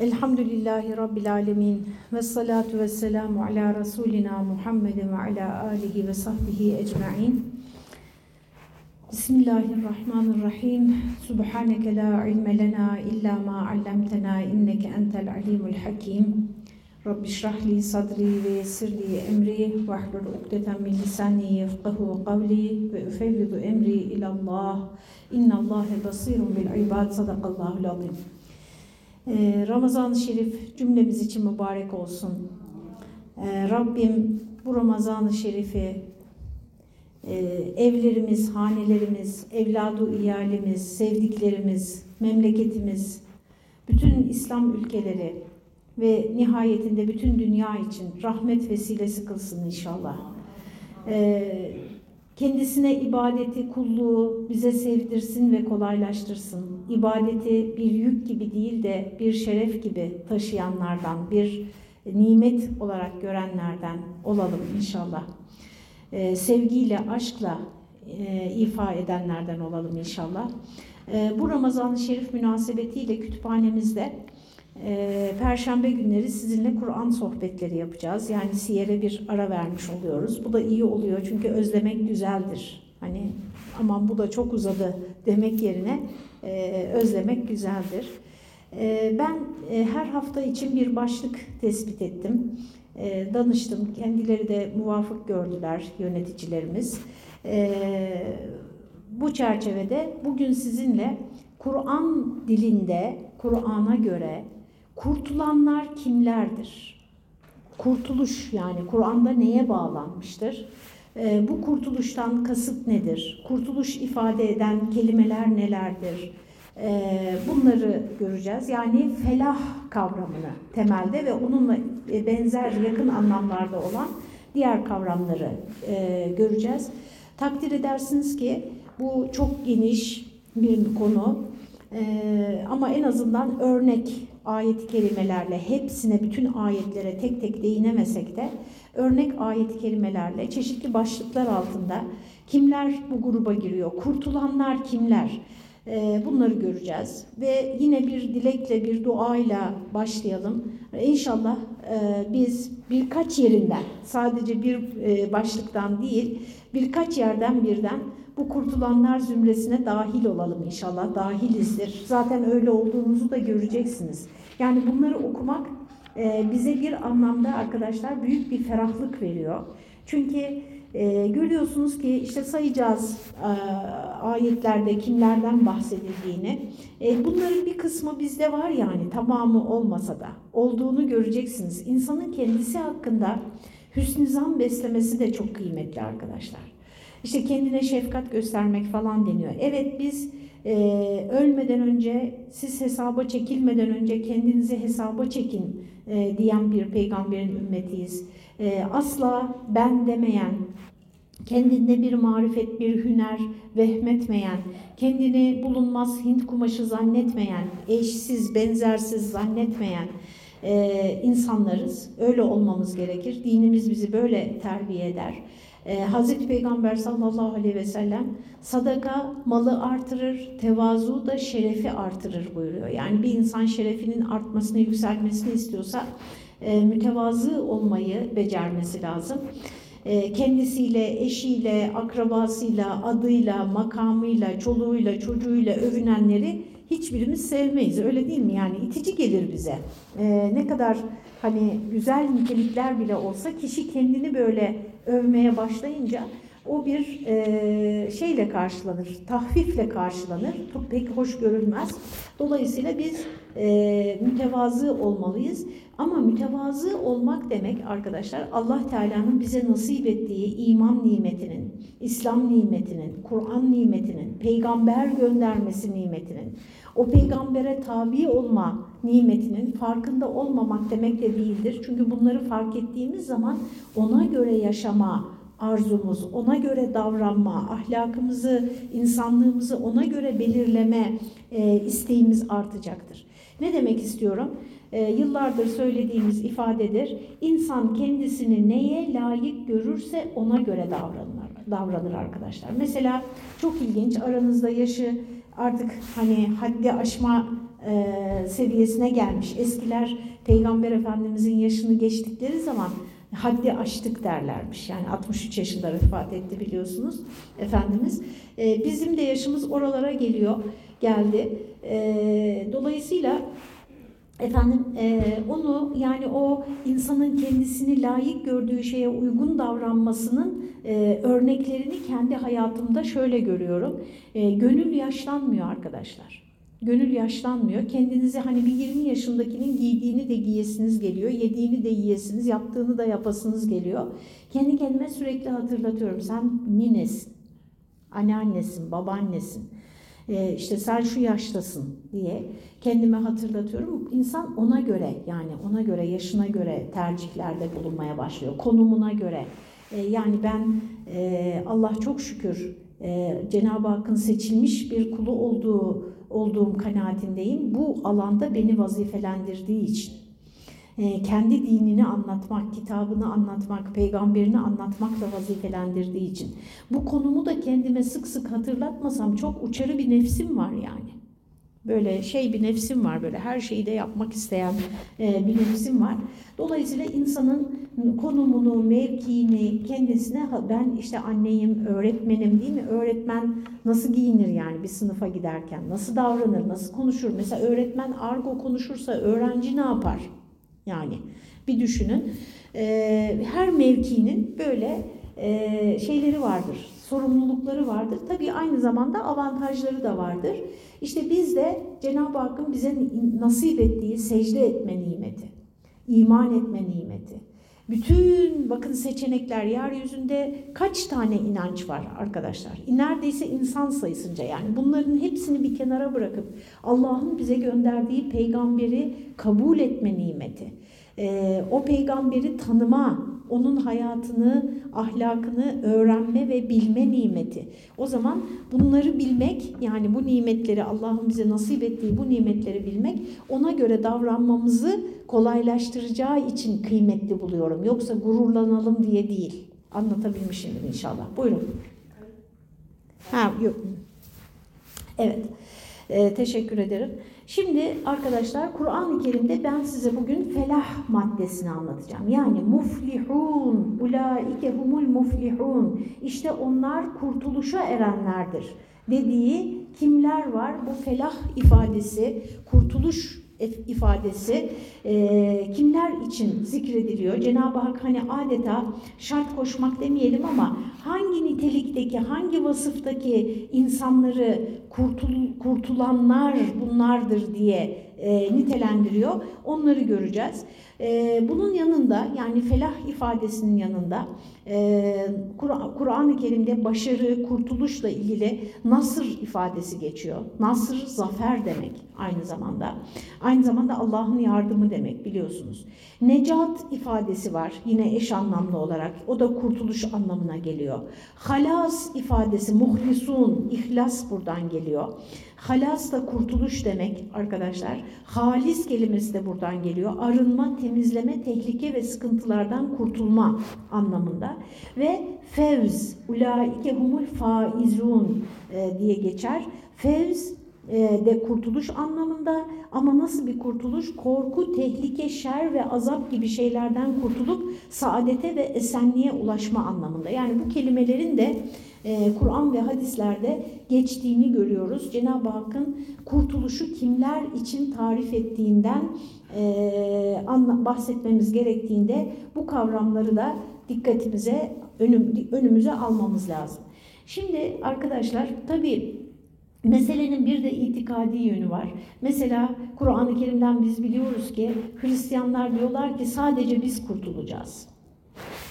الحمد لله رب العالمين والصلاة والسلام على رسولنا محمد وعلى آله وصحبه أجمعين. بسم الله الرحمن الرحيم. سبحانك لا علم لنا إلا ما علمتنا إنك أنت العليم الحكيم. رب اشرح لي صدري ويسر لي أمري واحلل عقدة من لساني يفقه قولي وأفوض أمري إلى الله. إن الله بصير بالعباد صدق الله العظيم. Ee, Ramazan-ı Şerif cümlemiz için mübarek olsun. Ee, Rabbim bu Ramazan-ı Şerif'i e, evlerimiz, hanelerimiz, evladı iyalimiz, sevdiklerimiz, memleketimiz, bütün İslam ülkeleri ve nihayetinde bütün dünya için rahmet vesilesi kılsın inşallah. Ee, kendisine ibadeti, kulluğu bize sevdirsin ve kolaylaştırsın. İbadeti bir yük gibi değil de bir şeref gibi taşıyanlardan, bir nimet olarak görenlerden olalım inşallah. Ee, sevgiyle, aşkla e, ifa edenlerden olalım inşallah. Ee, bu Ramazan-ı Şerif münasebetiyle kütüphanemizde e, Perşembe günleri sizinle Kur'an sohbetleri yapacağız. Yani siyere bir ara vermiş oluyoruz. Bu da iyi oluyor çünkü özlemek güzeldir. Hani aman bu da çok uzadı demek yerine e, özlemek güzeldir. E, ben e, her hafta için bir başlık tespit ettim. Danıştım. Kendileri de muvafık gördüler yöneticilerimiz. Bu çerçevede bugün sizinle Kur'an dilinde, Kur'an'a göre kurtulanlar kimlerdir? Kurtuluş yani Kur'an'da neye bağlanmıştır? E, bu kurtuluştan kasıt nedir? Kurtuluş ifade eden kelimeler nelerdir? E, bunları göreceğiz. Yani felah kavramını temelde ve onunla benzer yakın anlamlarda olan diğer kavramları e, göreceğiz. Takdir edersiniz ki bu çok geniş bir konu ee, ama en azından örnek ayet kelimelerle hepsine bütün ayetlere tek tek değinemesek de örnek ayet kelimelerle çeşitli başlıklar altında kimler bu gruba giriyor, kurtulanlar kimler ee, bunları göreceğiz ve yine bir dilekle bir duayla başlayalım. İnşallah e, biz birkaç yerinden sadece bir e, başlıktan değil birkaç yerden birden bu kurtulanlar zümresine dahil olalım inşallah. Dahilizdir. Zaten öyle olduğumuzu da göreceksiniz. Yani bunları okumak e, bize bir anlamda arkadaşlar büyük bir ferahlık veriyor. Çünkü e, görüyorsunuz ki işte sayacağız e, ayetlerde kimlerden bahsedildiğini. E, bunların bir kısmı bizde var yani tamamı olmasa da olduğunu göreceksiniz. İnsanın kendisi hakkında hüsnü zan beslemesi de çok kıymetli arkadaşlar. İşte kendine şefkat göstermek falan deniyor. Evet biz e, ölmeden önce, siz hesaba çekilmeden önce kendinizi hesaba çekin e, diyen bir peygamberin ümmetiyiz. E, asla ben demeyen, kendinde bir marifet, bir hüner vehmetmeyen, kendini bulunmaz Hint kumaşı zannetmeyen, eşsiz, benzersiz zannetmeyen e, insanlarız. Öyle olmamız gerekir. Dinimiz bizi böyle terbiye eder. Ee, Hazreti Peygamber sallallahu aleyhi ve sellem sadaka malı artırır, tevazu da şerefi artırır buyuruyor. Yani bir insan şerefinin artmasını, yükselmesini istiyorsa e, mütevazı olmayı becermesi lazım. E, kendisiyle, eşiyle, akrabasıyla, adıyla, makamıyla, çoluğuyla, çocuğuyla övünenleri hiçbirimiz sevmeyiz. Öyle değil mi? Yani itici gelir bize. E, ne kadar hani güzel nitelikler bile olsa kişi kendini böyle övmeye başlayınca o bir e, şeyle karşılanır, tahfifle karşılanır, pek hoş görülmez. Dolayısıyla biz e, mütevazı olmalıyız. Ama mütevazı olmak demek arkadaşlar Allah Teala'nın bize nasip ettiği iman nimetinin, İslam nimetinin, Kur'an nimetinin, peygamber göndermesi nimetinin, o peygambere tabi olma nimetinin farkında olmamak demek de değildir. Çünkü bunları fark ettiğimiz zaman ona göre yaşama arzumuz, ona göre davranma, ahlakımızı, insanlığımızı ona göre belirleme e, isteğimiz artacaktır. Ne demek istiyorum? E, yıllardır söylediğimiz ifadedir. İnsan kendisini neye layık görürse ona göre davranır, davranır arkadaşlar. Mesela çok ilginç aranızda yaşı artık hani haddi aşma e, seviyesine gelmiş. Eskiler Peygamber Efendimizin yaşını geçtikleri zaman haddi aştık derlermiş. Yani 63 yaşında vefat etti biliyorsunuz Efendimiz. E, bizim de yaşımız oralara geliyor, geldi. E, dolayısıyla efendim e, onu yani o insanın kendisini layık gördüğü şeye uygun davranmasının e, örneklerini kendi hayatımda şöyle görüyorum. E, gönül yaşlanmıyor arkadaşlar. Gönül yaşlanmıyor. Kendinizi hani bir 20 yaşındakinin giydiğini de giyesiniz geliyor, yediğini de yiyesiniz, yaptığını da yapasınız geliyor. Kendi kendime sürekli hatırlatıyorum. Sen ninesin, anneannesin, babaannesin. Ee, işte sen şu yaştasın diye kendime hatırlatıyorum. İnsan ona göre yani ona göre yaşına göre tercihlerde bulunmaya başlıyor. Konumuna göre. Ee, yani ben e, Allah çok şükür e, Cenab-ı Hakk'ın seçilmiş bir kulu olduğu olduğum kanaatindeyim. Bu alanda beni vazifelendirdiği için. E, kendi dinini anlatmak, kitabını anlatmak, peygamberini anlatmakla vazifelendirdiği için. Bu konumu da kendime sık sık hatırlatmasam çok uçarı bir nefsim var yani. Böyle şey bir nefsim var böyle her şeyi de yapmak isteyen e, bir nefsim var. Dolayısıyla insanın konumunu, mevkiini kendisine ben işte anneyim, öğretmenim değil mi? Öğretmen nasıl giyinir yani bir sınıfa giderken? Nasıl davranır, nasıl konuşur? Mesela öğretmen argo konuşursa öğrenci ne yapar? Yani bir düşünün. E, her mevkinin böyle e, şeyleri vardır, sorumlulukları vardır. Tabii aynı zamanda avantajları da vardır. İşte biz de Cenab-ı Hakk'ın bize nasip ettiği secde etme nimeti, iman etme nimeti. Bütün bakın seçenekler yeryüzünde kaç tane inanç var arkadaşlar? Neredeyse insan sayısınca yani bunların hepsini bir kenara bırakıp Allah'ın bize gönderdiği peygamberi kabul etme nimeti. Ee, o peygamberi tanıma, onun hayatını, ahlakını öğrenme ve bilme nimeti. O zaman bunları bilmek, yani bu nimetleri Allah'ın bize nasip ettiği bu nimetleri bilmek, ona göre davranmamızı kolaylaştıracağı için kıymetli buluyorum. Yoksa gururlanalım diye değil. Anlatabilmişimdir inşallah. Buyurun. Ha, yok. Evet. Ee, teşekkür ederim. Şimdi arkadaşlar Kur'an-ı Kerim'de ben size bugün felah maddesini anlatacağım. Yani muflihun, ulaike humul muflihun. İşte onlar kurtuluşa erenlerdir dediği kimler var? Bu felah ifadesi, kurtuluş ifadesi e, kimler için zikrediliyor? Cenab-ı Hak hani adeta şart koşmak demeyelim ama hangi nitelikteki, hangi vasıftaki insanları kurtul, kurtulanlar bunlardır diye e, nitelendiriyor. Onları göreceğiz. E, bunun yanında yani felah ifadesinin yanında Kur'an-ı Kerim'de başarı, kurtuluşla ilgili nasır ifadesi geçiyor. Nasır zafer demek aynı zamanda. Aynı zamanda Allah'ın yardımı demek biliyorsunuz. Necat ifadesi var yine eş anlamlı olarak. O da kurtuluş anlamına geliyor. Halas ifadesi muhlisun, ihlas buradan geliyor. Halas da kurtuluş demek arkadaşlar. Halis kelimesi de buradan geliyor. Arınma, temizleme, tehlike ve sıkıntılardan kurtulma anlamında. Ve fevz, ulaike humul faizun e, diye geçer. Fevz e, de kurtuluş anlamında ama nasıl bir kurtuluş? Korku, tehlike, şer ve azap gibi şeylerden kurtulup saadete ve esenliğe ulaşma anlamında. Yani bu kelimelerin de e, Kur'an ve hadislerde geçtiğini görüyoruz. Cenab-ı Hakk'ın kurtuluşu kimler için tarif ettiğinden bahsetmemiz gerektiğinde bu kavramları da dikkatimize, önüm, önümüze almamız lazım. Şimdi arkadaşlar tabii Meselenin bir de itikadi yönü var. Mesela Kur'an-ı Kerim'den biz biliyoruz ki Hristiyanlar diyorlar ki sadece biz kurtulacağız.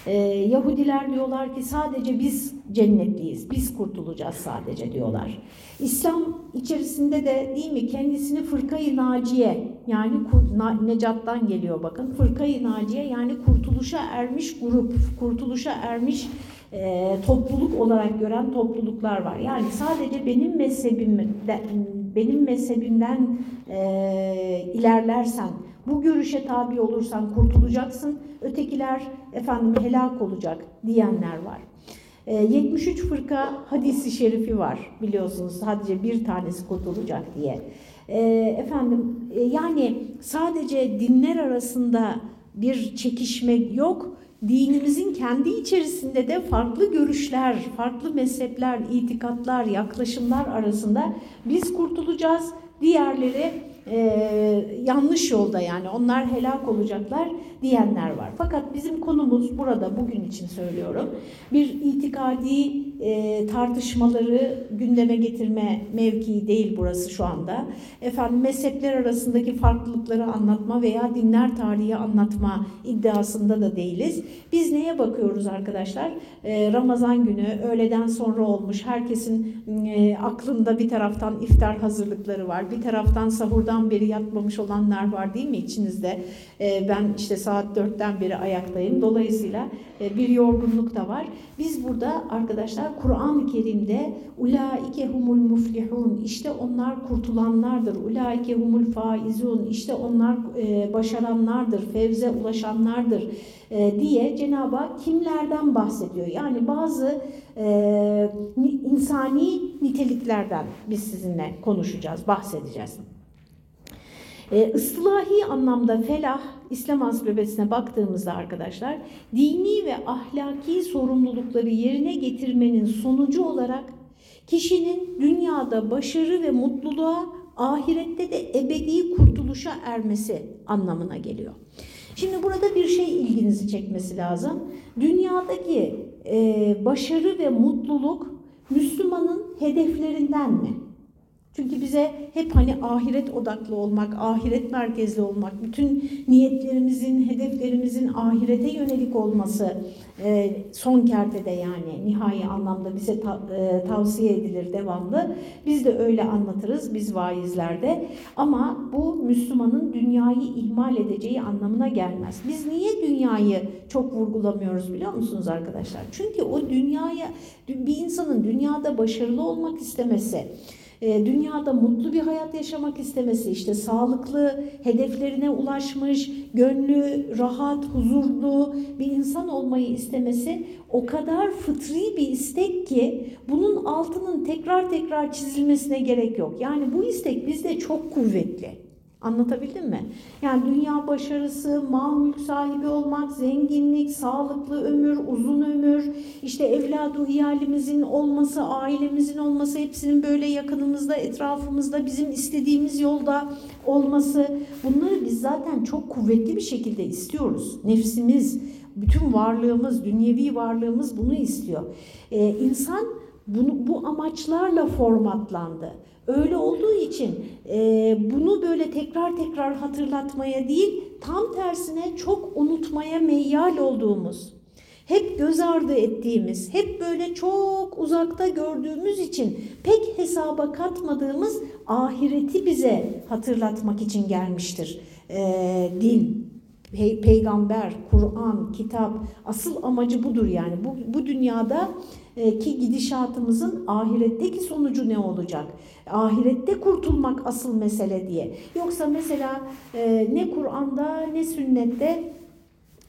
Ee, Yahudiler diyorlar ki sadece biz cennetliyiz, biz kurtulacağız sadece diyorlar. İslam içerisinde de değil mi kendisini fırkayı naciye yani necattan geliyor bakın. Fırkayı naciye yani kurtuluşa ermiş grup, kurtuluşa ermiş e, topluluk olarak gören topluluklar var. Yani sadece benim mezhebimden, benim mezhebimden e, ilerlersen, bu görüşe tabi olursan kurtulacaksın, ötekiler efendim helak olacak diyenler var. E, 73 fırka hadisi şerifi var biliyorsunuz sadece bir tanesi kurtulacak diye. E, efendim e, yani sadece dinler arasında bir çekişme yok dinimizin kendi içerisinde de farklı görüşler, farklı mezhepler, itikatlar, yaklaşımlar arasında biz kurtulacağız. Diğerleri e, yanlış yolda yani. Onlar helak olacaklar diyenler var. Fakat bizim konumuz burada bugün için söylüyorum bir itikadi e, tartışmaları gündeme getirme mevkii değil burası şu anda. Efendim mezhepler arasındaki farklılıkları anlatma veya dinler tarihi anlatma iddiasında da değiliz. Biz neye bakıyoruz arkadaşlar? E, Ramazan günü öğleden sonra olmuş herkesin e, aklında bir taraftan iftar hazırlıkları var. Bir taraftan sahurdan beri yatmamış olanlar var değil mi içinizde? E, ben işte saat dörtten beri ayaktayım. Dolayısıyla e, bir yorgunluk da var. Biz burada arkadaşlar Kur'an-ı Kerim'de ulaike humul muflihun işte onlar kurtulanlardır. Ulaike humul faizun işte onlar e, başaranlardır, fevze ulaşanlardır e, diye Cenab-ı Hak kimlerden bahsediyor? Yani bazı insani niteliklerden biz sizinle konuşacağız, bahsedeceğiz. E, ıslahi anlamda felah, İslam ansiklopedisine baktığımızda arkadaşlar, dini ve ahlaki sorumlulukları yerine getirmenin sonucu olarak kişinin dünyada başarı ve mutluluğa, ahirette de ebedi kurtuluşa ermesi anlamına geliyor. Şimdi burada bir şey ilginizi çekmesi lazım. Dünyadaki e, başarı ve mutluluk Müslümanın hedeflerinden mi? Çünkü bize hep hani ahiret odaklı olmak, ahiret merkezli olmak, bütün niyetlerimizin, hedeflerimizin ahirete yönelik olması e, son kertede yani nihai anlamda bize ta, e, tavsiye edilir devamlı. Biz de öyle anlatırız biz vaizlerde. Ama bu Müslümanın dünyayı ihmal edeceği anlamına gelmez. Biz niye dünyayı çok vurgulamıyoruz biliyor musunuz arkadaşlar? Çünkü o dünyaya, bir insanın dünyada başarılı olmak istemesi, e, dünyada mutlu bir hayat yaşamak istemesi, işte sağlıklı, hedeflerine ulaşmış, gönlü rahat, huzurlu bir insan olmayı istemesi o kadar fıtri bir istek ki bunun altının tekrar tekrar çizilmesine gerek yok. Yani bu istek bizde çok kuvvetli. Anlatabildim mi? Yani dünya başarısı, mal mülk sahibi olmak, zenginlik, sağlıklı ömür, uzun ömür, işte evladı iyalimizin olması, ailemizin olması, hepsinin böyle yakınımızda, etrafımızda, bizim istediğimiz yolda olması. Bunları biz zaten çok kuvvetli bir şekilde istiyoruz. Nefsimiz, bütün varlığımız, dünyevi varlığımız bunu istiyor. Ee, insan bunu, bu amaçlarla formatlandı. Öyle olduğu için e, bunu böyle tekrar tekrar hatırlatmaya değil, tam tersine çok unutmaya meyyal olduğumuz, hep göz ardı ettiğimiz, hep böyle çok uzakta gördüğümüz için pek hesaba katmadığımız ahireti bize hatırlatmak için gelmiştir e, din. Pey peygamber, Kur'an, kitap asıl amacı budur yani. Bu, bu dünyada ki gidişatımızın ahiretteki sonucu ne olacak? Ahirette kurtulmak asıl mesele diye. Yoksa mesela e, ne Kur'an'da ne sünnette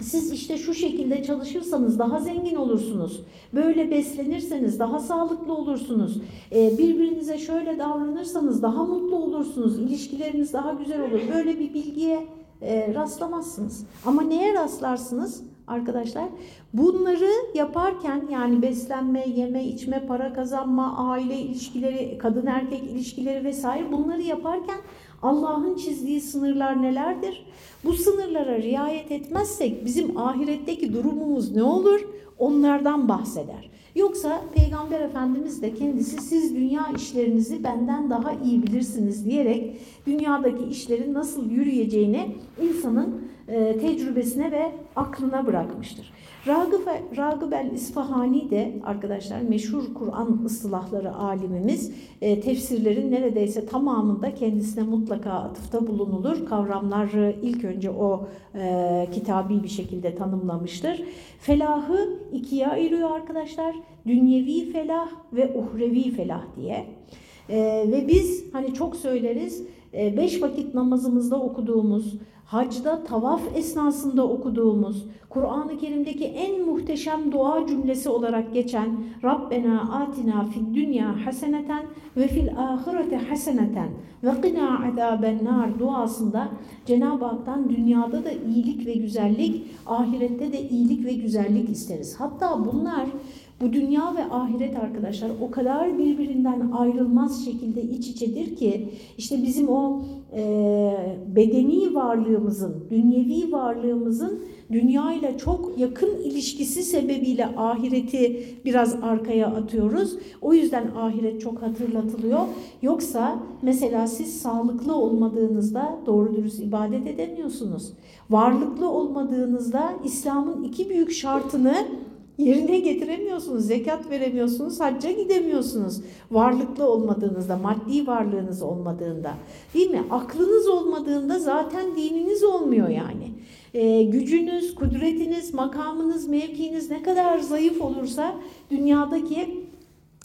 siz işte şu şekilde çalışırsanız daha zengin olursunuz. Böyle beslenirseniz daha sağlıklı olursunuz. E, birbirinize şöyle davranırsanız daha mutlu olursunuz. İlişkileriniz daha güzel olur. Böyle bir bilgiye e, rastlamazsınız. Ama neye rastlarsınız arkadaşlar? Bunları yaparken yani beslenme, yeme, içme, para kazanma, aile ilişkileri, kadın erkek ilişkileri vesaire bunları yaparken Allah'ın çizdiği sınırlar nelerdir? Bu sınırlara riayet etmezsek bizim ahiretteki durumumuz ne olur? Onlardan bahseder. Yoksa Peygamber Efendimiz de kendisi siz dünya işlerinizi benden daha iyi bilirsiniz diyerek dünyadaki işlerin nasıl yürüyeceğini insanın e, tecrübesine ve aklına bırakmıştır. Ragıp, Ragıp el-İsfahani de arkadaşlar meşhur Kur'an ıslahları alimimiz e, tefsirlerin neredeyse tamamında kendisine mutlaka atıfta bulunulur. Kavramları ilk önce o e, kitabi bir şekilde tanımlamıştır. Felahı ikiye ayırıyor arkadaşlar. Dünyevi felah ve uhrevi felah diye. E, ve biz hani çok söyleriz e, beş vakit namazımızda okuduğumuz hacda tavaf esnasında okuduğumuz, Kur'an-ı Kerim'deki en muhteşem dua cümlesi olarak geçen Rabbena atina fid dünya haseneten ve fil ahirete haseneten ve qina azaben nar duasında Cenab-ı Hak'tan dünyada da iyilik ve güzellik, ahirette de iyilik ve güzellik isteriz. Hatta bunlar bu dünya ve ahiret arkadaşlar o kadar birbirinden ayrılmaz şekilde iç içedir ki işte bizim o e, bedeni varlığımızın, dünyevi varlığımızın dünya ile çok yakın ilişkisi sebebiyle ahireti biraz arkaya atıyoruz. O yüzden ahiret çok hatırlatılıyor. Yoksa mesela siz sağlıklı olmadığınızda doğru dürüst ibadet edemiyorsunuz. Varlıklı olmadığınızda İslam'ın iki büyük şartını yerine getiremiyorsunuz, zekat veremiyorsunuz, hacca gidemiyorsunuz. Varlıklı olmadığınızda, maddi varlığınız olmadığında değil mi? Aklınız olmadığında zaten dininiz olmuyor yani. Ee, gücünüz, kudretiniz, makamınız, mevkiniz ne kadar zayıf olursa dünyadaki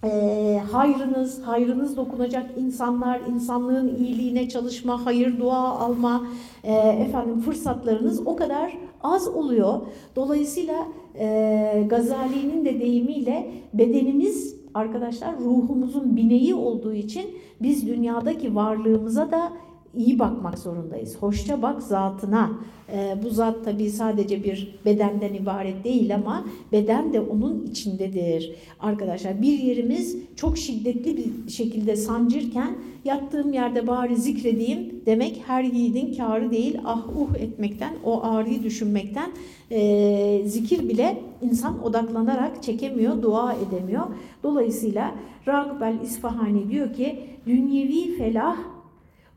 e, hayrınız, hayrınız dokunacak insanlar, insanlığın iyiliğine çalışma, hayır dua alma, e, efendim fırsatlarınız o kadar az oluyor. Dolayısıyla e, Gazali'nin de deyimiyle bedenimiz arkadaşlar ruhumuzun bineği olduğu için biz dünyadaki varlığımıza da iyi bakmak zorundayız. Hoşça bak zatına. Ee, bu zat tabii sadece bir bedenden ibaret değil ama beden de onun içindedir. Arkadaşlar bir yerimiz çok şiddetli bir şekilde sancırken yattığım yerde bari zikredeyim demek her yiğidin karı değil. Ah uh etmekten, o ağrıyı düşünmekten e, zikir bile insan odaklanarak çekemiyor, dua edemiyor. Dolayısıyla Ragıp el-İsfahani diyor ki dünyevi felah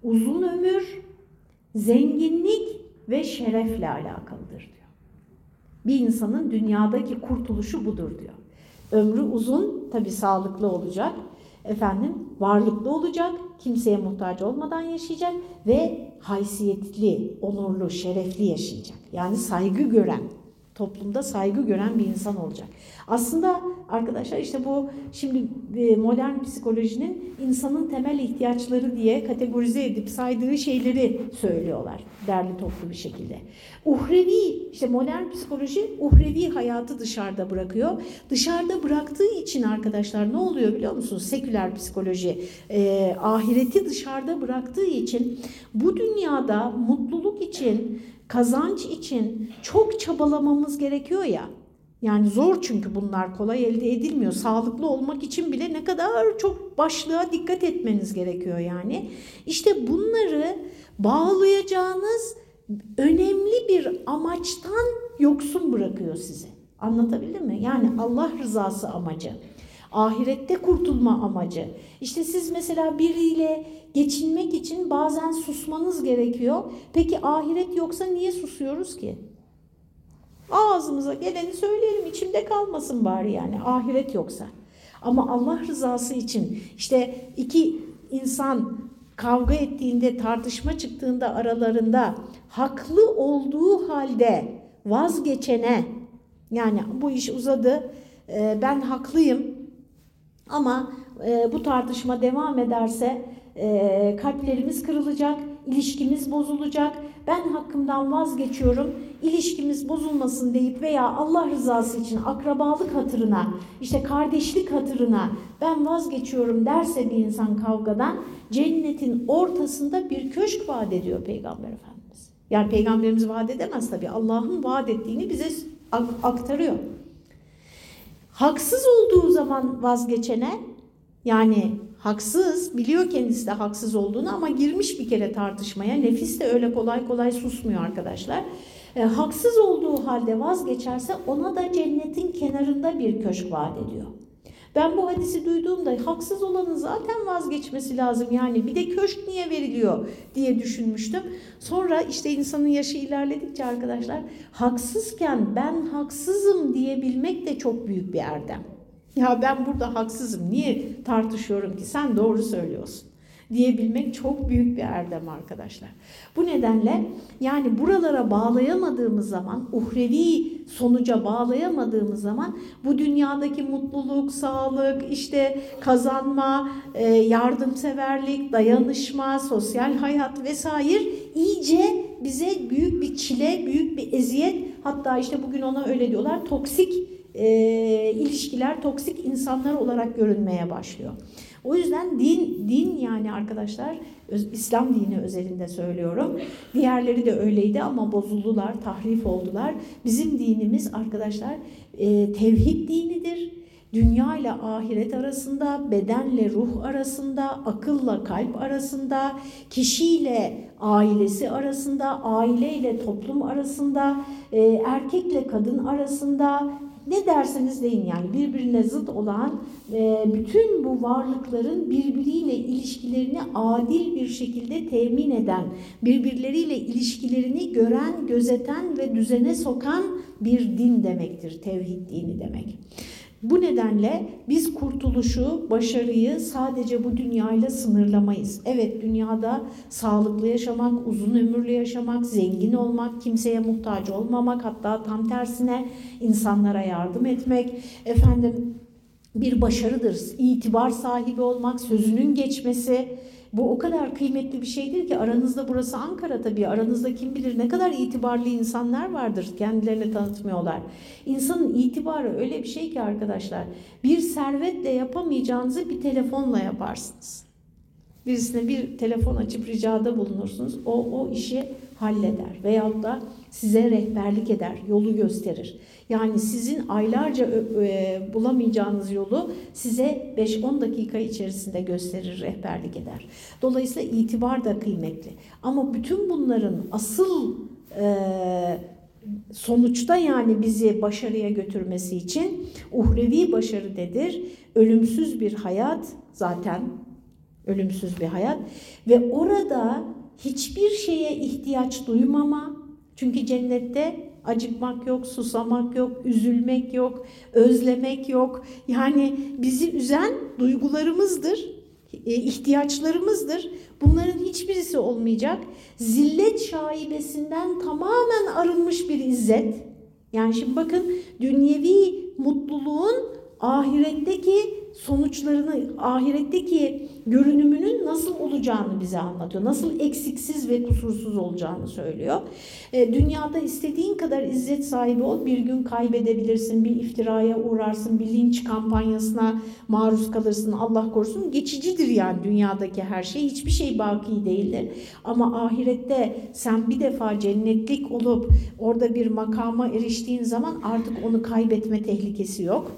uzun ömür, zenginlik ve şerefle alakalıdır diyor. Bir insanın dünyadaki kurtuluşu budur diyor. Ömrü uzun, tabi sağlıklı olacak, efendim varlıklı olacak, kimseye muhtaç olmadan yaşayacak ve haysiyetli, onurlu, şerefli yaşayacak. Yani saygı gören, toplumda saygı gören bir insan olacak. Aslında arkadaşlar işte bu şimdi e, modern psikolojinin insanın temel ihtiyaçları diye kategorize edip saydığı şeyleri söylüyorlar derli toplu bir şekilde. Uhrevi işte modern psikoloji uhrevi hayatı dışarıda bırakıyor. Dışarıda bıraktığı için arkadaşlar ne oluyor biliyor musunuz? Seküler psikoloji e, ahireti dışarıda bıraktığı için bu dünyada mutluluk için kazanç için çok çabalamamız gerekiyor ya. Yani zor çünkü bunlar kolay elde edilmiyor. Sağlıklı olmak için bile ne kadar çok başlığa dikkat etmeniz gerekiyor yani. İşte bunları bağlayacağınız önemli bir amaçtan yoksun bırakıyor sizi. Anlatabildim mi? Yani Allah rızası amacı. Ahirette kurtulma amacı. İşte siz mesela biriyle geçinmek için bazen susmanız gerekiyor. Peki ahiret yoksa niye susuyoruz ki? Ağzımıza geleni söyleyelim içimde kalmasın bari yani ahiret yoksa. Ama Allah rızası için işte iki insan kavga ettiğinde tartışma çıktığında aralarında haklı olduğu halde vazgeçene yani bu iş uzadı e, ben haklıyım ama e, bu tartışma devam ederse e, kalplerimiz kırılacak, ilişkimiz bozulacak. Ben hakkımdan vazgeçiyorum, ilişkimiz bozulmasın deyip veya Allah rızası için akrabalık hatırına, işte kardeşlik hatırına ben vazgeçiyorum derse bir insan kavgadan cennetin ortasında bir köşk vaat ediyor Peygamber Efendimiz. Yani Peygamberimiz vaat edemez tabii. Allah'ın vaat ettiğini bize aktarıyor. Haksız olduğu zaman vazgeçene yani haksız, biliyor kendisi de haksız olduğunu ama girmiş bir kere tartışmaya. Nefis de öyle kolay kolay susmuyor arkadaşlar. E, haksız olduğu halde vazgeçerse ona da cennetin kenarında bir köşk vaat ediyor. Ben bu hadisi duyduğumda haksız olanın zaten vazgeçmesi lazım yani bir de köşk niye veriliyor diye düşünmüştüm. Sonra işte insanın yaşı ilerledikçe arkadaşlar haksızken ben haksızım diyebilmek de çok büyük bir erdem. Ya ben burada haksızım niye tartışıyorum ki sen doğru söylüyorsun diyebilmek çok büyük bir erdem arkadaşlar. Bu nedenle yani buralara bağlayamadığımız zaman, uhrevi sonuca bağlayamadığımız zaman bu dünyadaki mutluluk, sağlık, işte kazanma, e, yardımseverlik, dayanışma, sosyal hayat vesaire iyice bize büyük bir çile, büyük bir eziyet hatta işte bugün ona öyle diyorlar toksik e, ilişkiler, toksik insanlar olarak görünmeye başlıyor. O yüzden din, din yani arkadaşlar İslam dini özelinde söylüyorum. Diğerleri de öyleydi ama bozuldular, tahrif oldular. Bizim dinimiz arkadaşlar e, tevhid dinidir. Dünya ile ahiret arasında, bedenle ruh arasında, akılla kalp arasında, kişiyle ailesi arasında, aileyle toplum arasında, e, erkekle kadın arasında, ne derseniz deyin yani birbirine zıt olan e, bütün bu varlıkların birbiriyle ilişkilerini adil bir şekilde temin eden, birbirleriyle ilişkilerini gören, gözeten ve düzene sokan bir din demektir. Tevhid dini demek. Bu nedenle biz kurtuluşu, başarıyı sadece bu dünyayla sınırlamayız. Evet dünyada sağlıklı yaşamak, uzun ömürlü yaşamak, zengin olmak, kimseye muhtaç olmamak, hatta tam tersine insanlara yardım etmek, efendim bir başarıdır. İtibar sahibi olmak, sözünün geçmesi, bu o kadar kıymetli bir şeydir ki aranızda burası Ankara tabii aranızda kim bilir ne kadar itibarlı insanlar vardır kendilerini tanıtmıyorlar. İnsanın itibarı öyle bir şey ki arkadaşlar bir servetle yapamayacağınızı bir telefonla yaparsınız. Birisine bir telefon açıp ricada bulunursunuz. O o işi halleder veyahut da size rehberlik eder, yolu gösterir. Yani sizin aylarca bulamayacağınız yolu size 5-10 dakika içerisinde gösterir, rehberlik eder. Dolayısıyla itibar da kıymetli. Ama bütün bunların asıl e, sonuçta yani bizi başarıya götürmesi için uhrevi başarı dedir. Ölümsüz bir hayat zaten ölümsüz bir hayat ve orada hiçbir şeye ihtiyaç duymama çünkü cennette acıkmak yok, susamak yok, üzülmek yok, özlemek yok. Yani bizi üzen duygularımızdır, e, ihtiyaçlarımızdır. Bunların hiçbirisi olmayacak. Zillet şaibesinden tamamen arınmış bir izzet. Yani şimdi bakın dünyevi mutluluğun ahiretteki sonuçlarını, ahiretteki görünümünün nasıl olacağını bize anlatıyor. Nasıl eksiksiz ve kusursuz olacağını söylüyor. E, dünyada istediğin kadar izzet sahibi ol, bir gün kaybedebilirsin, bir iftiraya uğrarsın, bir linç kampanyasına maruz kalırsın, Allah korusun. Geçicidir yani dünyadaki her şey, hiçbir şey baki değildir. Ama ahirette sen bir defa cennetlik olup orada bir makama eriştiğin zaman artık onu kaybetme tehlikesi yok.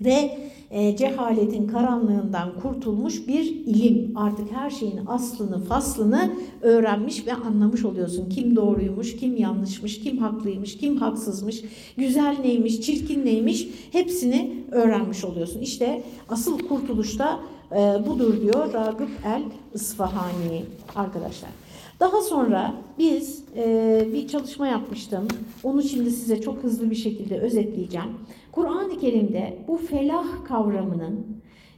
Ve e, cehaletin karanlığından kurtulmuş bir ilim. Artık her şeyin aslını, faslını öğrenmiş ve anlamış oluyorsun. Kim doğruymuş, kim yanlışmış, kim haklıymış, kim haksızmış, güzel neymiş, çirkin neymiş hepsini öğrenmiş oluyorsun. İşte asıl kurtuluşta e, budur diyor Ragıp el İsfahani arkadaşlar. Daha sonra biz e, bir çalışma yapmıştım. Onu şimdi size çok hızlı bir şekilde özetleyeceğim. Kur'an-ı Kerim'de bu felah kavramının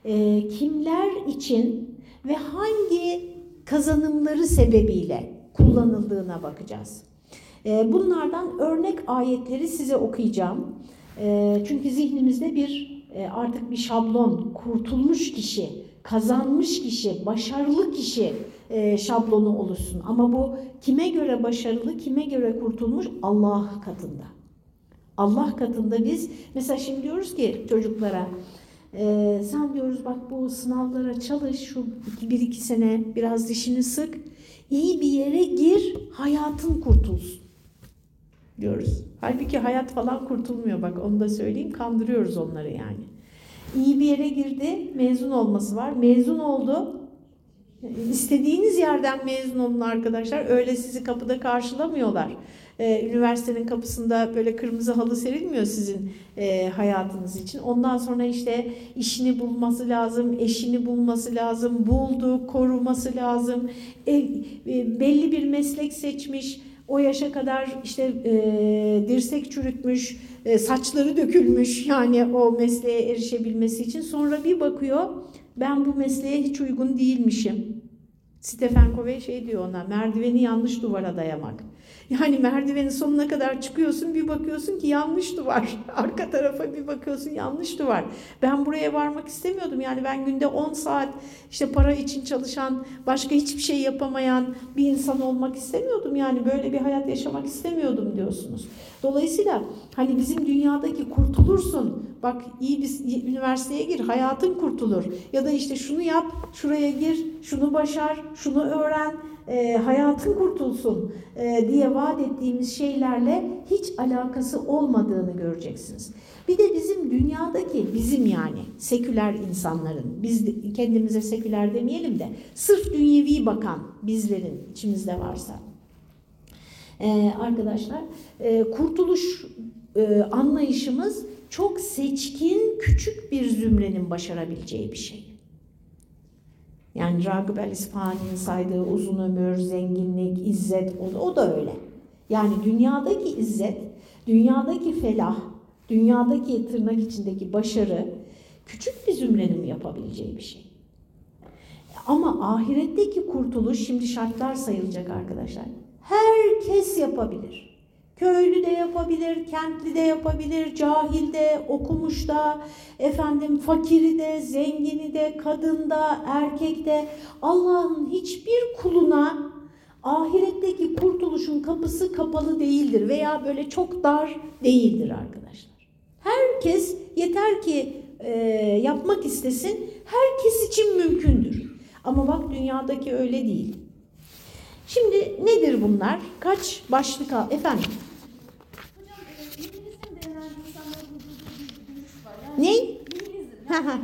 e, kimler için ve hangi kazanımları sebebiyle kullanıldığına bakacağız. E, bunlardan örnek ayetleri size okuyacağım. E, çünkü zihnimizde bir e, artık bir şablon, kurtulmuş kişi, kazanmış kişi, başarılı kişi e, şablonu oluşsun. Ama bu kime göre başarılı, kime göre kurtulmuş? Allah katında. Allah katında biz mesela şimdi diyoruz ki çocuklara e, sen diyoruz bak bu sınavlara çalış şu iki, bir iki sene biraz dişini sık iyi bir yere gir hayatın kurtulsun diyoruz. Halbuki hayat falan kurtulmuyor bak onu da söyleyeyim kandırıyoruz onları yani. İyi bir yere girdi mezun olması var mezun oldu İstediğiniz yerden mezun olun arkadaşlar. Öyle sizi kapıda karşılamıyorlar. Ee, üniversitenin kapısında böyle kırmızı halı serilmiyor sizin e, hayatınız için. Ondan sonra işte işini bulması lazım, eşini bulması lazım, buldu, koruması lazım. E, e, belli bir meslek seçmiş, o yaşa kadar işte e, dirsek çürütmüş, e, saçları dökülmüş yani o mesleğe erişebilmesi için. Sonra bir bakıyor ben bu mesleğe hiç uygun değilmişim. Stephen Covey şey diyor ona, merdiveni yanlış duvara dayamak. Yani merdivenin sonuna kadar çıkıyorsun bir bakıyorsun ki yanlış duvar. Arka tarafa bir bakıyorsun yanlış duvar. Ben buraya varmak istemiyordum. Yani ben günde 10 saat işte para için çalışan, başka hiçbir şey yapamayan bir insan olmak istemiyordum. Yani böyle bir hayat yaşamak istemiyordum diyorsunuz. Dolayısıyla hani bizim dünyadaki kurtulursun. Bak iyi bir üniversiteye gir, hayatın kurtulur. Ya da işte şunu yap, şuraya gir, şunu başar, şunu öğren e, hayatın kurtulsun e, diye vaat ettiğimiz şeylerle hiç alakası olmadığını göreceksiniz. Bir de bizim dünyadaki, bizim yani seküler insanların, biz kendimize seküler demeyelim de sırf dünyevi bakan bizlerin içimizde varsa. Ee, arkadaşlar, e, kurtuluş e, anlayışımız çok seçkin, küçük bir zümrenin başarabileceği bir şey. Yani Ragıp el İsfahani'nin saydığı uzun ömür, zenginlik, izzet o o da öyle. Yani dünyadaki izzet, dünyadaki felah, dünyadaki tırnak içindeki başarı küçük bir zümrenin yapabileceği bir şey. Ama ahiretteki kurtuluş şimdi şartlar sayılacak arkadaşlar. Herkes yapabilir. Köylü de yapabilir, kentli de yapabilir, cahil de, okumuş da, efendim fakiri de, zengini de, kadın da, erkek de Allah'ın hiçbir kuluna ahiretteki kurtuluşun kapısı kapalı değildir veya böyle çok dar değildir arkadaşlar. Herkes yeter ki e, yapmak istesin, herkes için mümkündür. Ama bak dünyadaki öyle değil. Şimdi nedir bunlar? Kaç başlık al? Efendim? Ne? Ha ha.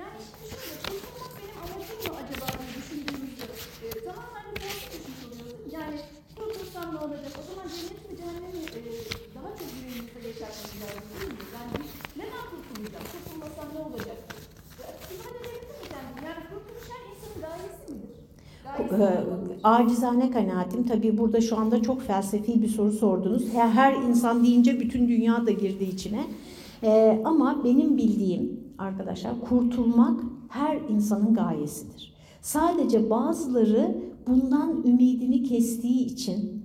Yani şimdi şöyle, kurtulmak benim amacım mı acaba diye düşündüğümüzde e, tamamen bir boş düşmüş oluyorsun. Yani kurtulsam ne olacak? O zaman cennet mi cehennem mi e, daha çok yüreğimizde geçermemiz lazım değil mi? Yani neden kurtulacağım? Kurtulmasam ne olacak? İfade edebilir mi kendim? Yani kurtuluş her insanın gayesi midir? Gayesi Ee, acizane kanaatim tabii burada şu anda çok felsefi bir soru sordunuz. Her, her insan deyince bütün dünya da girdi içine. Ee, ama benim bildiğim arkadaşlar kurtulmak her insanın gayesidir. Sadece bazıları bundan ümidini kestiği için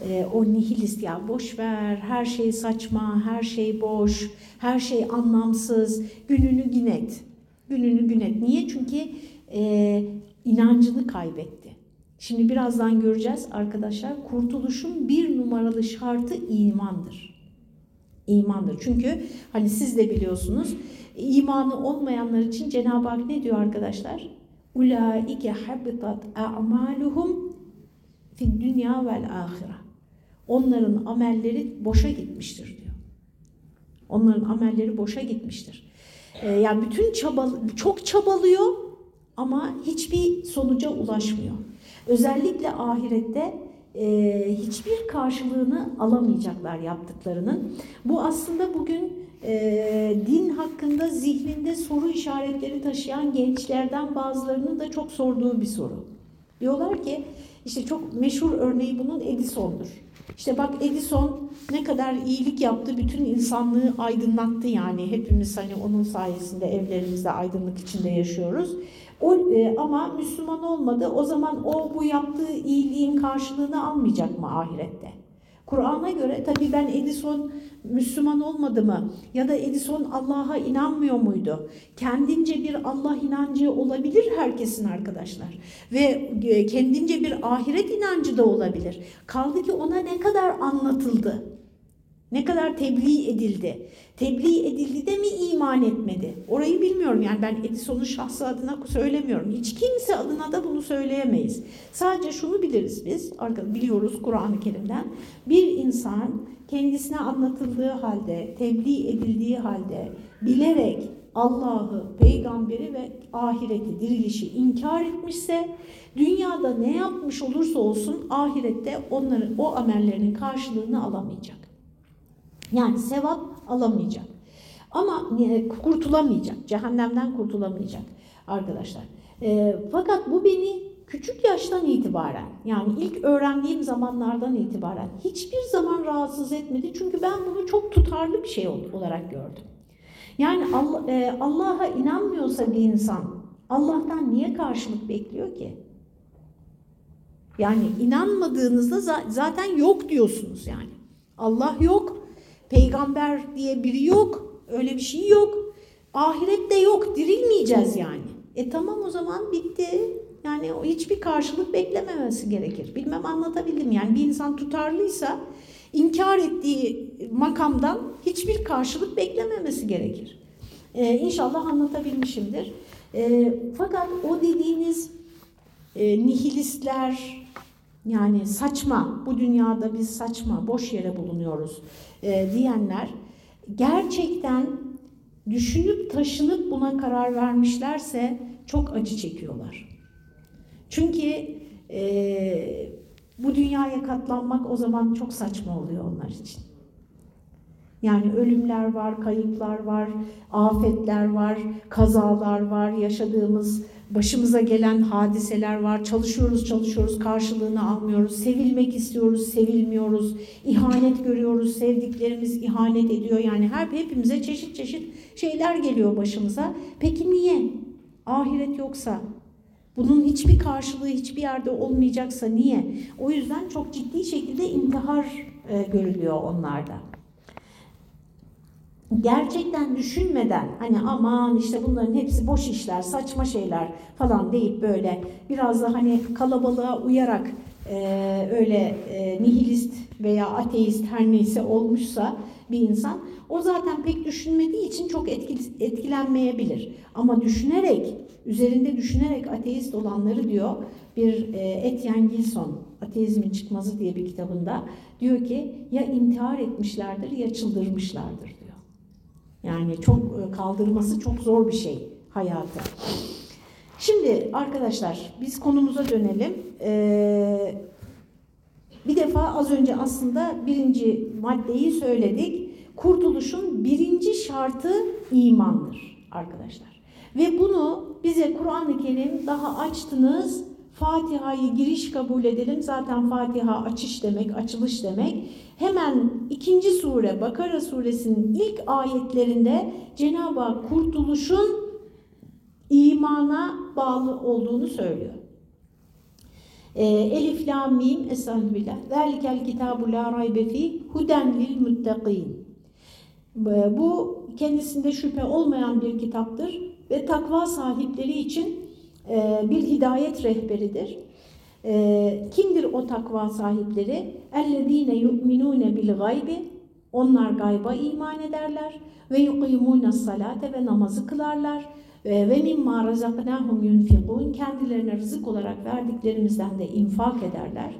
e, o nihilist ya boş ver, her şey saçma, her şey boş, her şey anlamsız, gününü gün et. Gününü gün et. Niye? Çünkü e, inancını kaybetti. Şimdi birazdan göreceğiz arkadaşlar. Kurtuluşun bir numaralı şartı imandır imandır. Çünkü hani siz de biliyorsunuz imanı olmayanlar için Cenab-ı Hak ne diyor arkadaşlar? Ulaike habitat a'maluhum fi dünya vel ahire. Onların amelleri boşa gitmiştir diyor. Onların amelleri boşa gitmiştir. Ee, yani bütün çaba çok çabalıyor ama hiçbir sonuca ulaşmıyor. Özellikle ahirette e, hiçbir karşılığını alamayacaklar yaptıklarının. Bu aslında bugün e, din hakkında zihninde soru işaretleri taşıyan gençlerden bazılarının da çok sorduğu bir soru. Diyorlar ki işte çok meşhur örneği bunun Edison'dur. İşte bak Edison ne kadar iyilik yaptı, bütün insanlığı aydınlattı yani. Hepimiz hani onun sayesinde evlerimizde aydınlık içinde yaşıyoruz. O, e, ama Müslüman olmadı. O zaman o bu yaptığı iyiliğin karşılığını almayacak mı ahirette? Kur'an'a göre tabii ben Edison Müslüman olmadı mı? Ya da Edison Allah'a inanmıyor muydu? Kendince bir Allah inancı olabilir herkesin arkadaşlar. Ve e, kendince bir ahiret inancı da olabilir. Kaldı ki ona ne kadar anlatıldı? Ne kadar tebliğ edildi? Tebliğ edildi de mi iman etmedi? Orayı bilmiyorum yani ben Edison'un şahsı adına söylemiyorum. Hiç kimse adına da bunu söyleyemeyiz. Sadece şunu biliriz biz, biliyoruz Kur'an-ı Kerim'den. Bir insan kendisine anlatıldığı halde, tebliğ edildiği halde bilerek Allah'ı, peygamberi ve ahireti, dirilişi inkar etmişse dünyada ne yapmış olursa olsun ahirette onların o amellerinin karşılığını alamayacak. Yani sevap alamayacak. Ama e, kurtulamayacak. Cehennemden kurtulamayacak arkadaşlar. E, fakat bu beni küçük yaştan itibaren yani ilk öğrendiğim zamanlardan itibaren hiçbir zaman rahatsız etmedi. Çünkü ben bunu çok tutarlı bir şey olarak gördüm. Yani e, Allah'a inanmıyorsa bir insan Allah'tan niye karşılık bekliyor ki? Yani inanmadığınızda za- zaten yok diyorsunuz yani. Allah yok, peygamber diye biri yok, öyle bir şey yok. Ahirette yok, dirilmeyeceğiz yani. E tamam o zaman bitti. Yani hiçbir karşılık beklememesi gerekir. Bilmem anlatabildim yani bir insan tutarlıysa inkar ettiği makamdan hiçbir karşılık beklememesi gerekir. Ee, inşallah anlatabilmişimdir. Ee, fakat o dediğiniz e, nihilistler yani saçma, bu dünyada biz saçma, boş yere bulunuyoruz e, diyenler gerçekten düşünüp taşınıp buna karar vermişlerse çok acı çekiyorlar. Çünkü e, bu dünyaya katlanmak o zaman çok saçma oluyor onlar için. Yani ölümler var, kayıplar var, afetler var, kazalar var, yaşadığımız, başımıza gelen hadiseler var. Çalışıyoruz, çalışıyoruz, karşılığını almıyoruz. Sevilmek istiyoruz, sevilmiyoruz. İhanet görüyoruz, sevdiklerimiz ihanet ediyor. Yani her hepimize çeşit çeşit şeyler geliyor başımıza. Peki niye? Ahiret yoksa, bunun hiçbir karşılığı hiçbir yerde olmayacaksa niye? O yüzden çok ciddi şekilde intihar e, görülüyor onlarda gerçekten düşünmeden hani aman işte bunların hepsi boş işler, saçma şeyler falan deyip böyle biraz da hani kalabalığa uyarak e, öyle e, nihilist veya ateist her neyse olmuşsa bir insan o zaten pek düşünmediği için çok etkil, etkilenmeyebilir. Ama düşünerek, üzerinde düşünerek ateist olanları diyor bir e, Etienne Gilson Ateizmin Çıkmazı diye bir kitabında diyor ki ya intihar etmişlerdir ya çıldırmışlardır. Yani çok kaldırması çok zor bir şey hayatı. Şimdi arkadaşlar biz konumuza dönelim. Ee, bir defa az önce aslında birinci maddeyi söyledik. Kurtuluşun birinci şartı imandır arkadaşlar. Ve bunu bize Kur'an-ı Kerim daha açtınız. Fatiha'yı giriş kabul edelim. Zaten Fatiha açış demek, açılış demek. Hemen ikinci sure Bakara suresinin ilk ayetlerinde Cenab-ı Hak kurtuluşun imana bağlı olduğunu söylüyor. E, Elif, la, mim, estağfirullah. Zalikel kitabu la raybe fi huden lil muttaqin. Bu kendisinde şüphe olmayan bir kitaptır ve takva sahipleri için bir hidayet rehberidir. Kimdir o takva sahipleri? اَلَّذ۪ينَ يُؤْمِنُونَ بِالْغَيْبِ Onlar gayba iman ederler. Ve yuqimûne salate ve namazı kılarlar. Ve mimma razaknahum yunfikun kendilerine rızık olarak verdiklerimizden de infak ederler.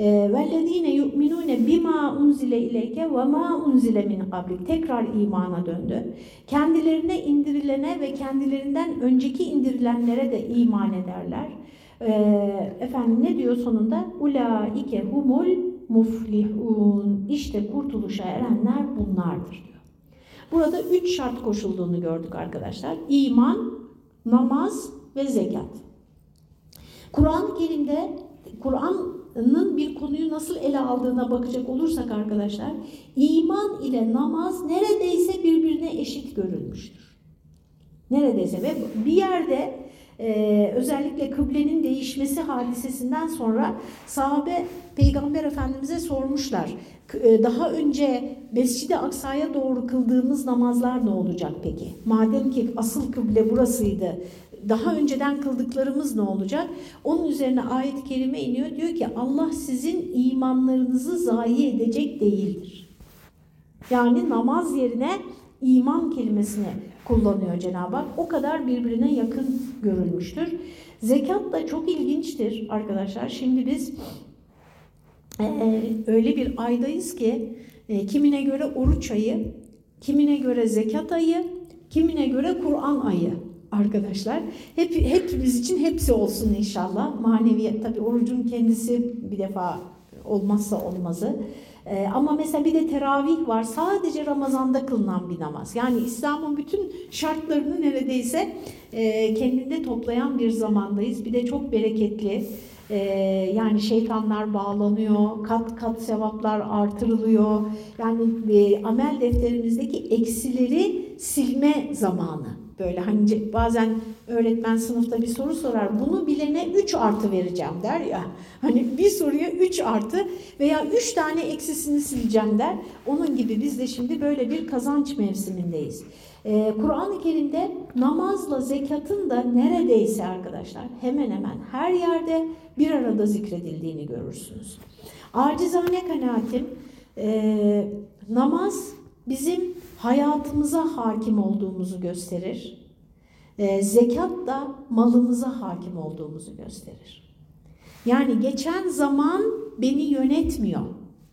وَالَّذ۪ينَ يُؤْمِنُونَ بِمَا اُنْزِلَ اِلَيْكَ وَمَا اُنْزِلَ مِنْ قَبْلِ Tekrar imana döndü. Kendilerine indirilene ve kendilerinden önceki indirilenlere de iman ederler. Ee, efendim ne diyor sonunda? Ulaike humul muflihun. İşte kurtuluşa erenler bunlardır diyor. Burada üç şart koşulduğunu gördük arkadaşlar. İman, namaz ve zekat. Kur'an-ı Kerim'de Kur'an'ın bir konuyu nasıl ele aldığına bakacak olursak arkadaşlar, iman ile namaz neredeyse birbirine eşit görülmüştür. Neredeyse ve bir yerde ee, özellikle kıblenin değişmesi hadisesinden sonra sahabe Peygamber Efendimiz'e sormuşlar. E, daha önce Mescid-i Aksa'ya doğru kıldığımız namazlar ne olacak peki? Madem ki asıl kıble burasıydı, daha önceden kıldıklarımız ne olacak? Onun üzerine ayet-i kerime iniyor. Diyor ki Allah sizin imanlarınızı zayi edecek değildir. Yani namaz yerine iman kelimesini kullanıyor Cenab-ı Hak. O kadar birbirine yakın görülmüştür. Zekat da çok ilginçtir arkadaşlar. Şimdi biz e, öyle bir aydayız ki e, kimine göre oruç ayı, kimine göre zekat ayı, kimine göre Kur'an ayı arkadaşlar. Hep hepimiz için hepsi olsun inşallah. Maneviyat tabii orucun kendisi bir defa olmazsa olmazı. Ee, ama mesela bir de teravih var. Sadece Ramazan'da kılınan bir namaz. Yani İslam'ın bütün şartlarını neredeyse e, kendinde toplayan bir zamandayız. Bir de çok bereketli. E, yani şeytanlar bağlanıyor, kat kat sevaplar artırılıyor. Yani e, amel defterimizdeki eksileri silme zamanı. Böyle hani bazen öğretmen sınıfta bir soru sorar. Bunu bilene 3 artı vereceğim der ya. Hani bir soruya 3 artı veya 3 tane eksisini sileceğim der. Onun gibi biz de şimdi böyle bir kazanç mevsimindeyiz. Ee, Kur'an-ı Kerim'de namazla zekatın da neredeyse arkadaşlar hemen hemen her yerde bir arada zikredildiğini görürsünüz. Acizane kanaatim e, namaz bizim hayatımıza hakim olduğumuzu gösterir. E, zekat da malımıza hakim olduğumuzu gösterir. Yani geçen zaman beni yönetmiyor.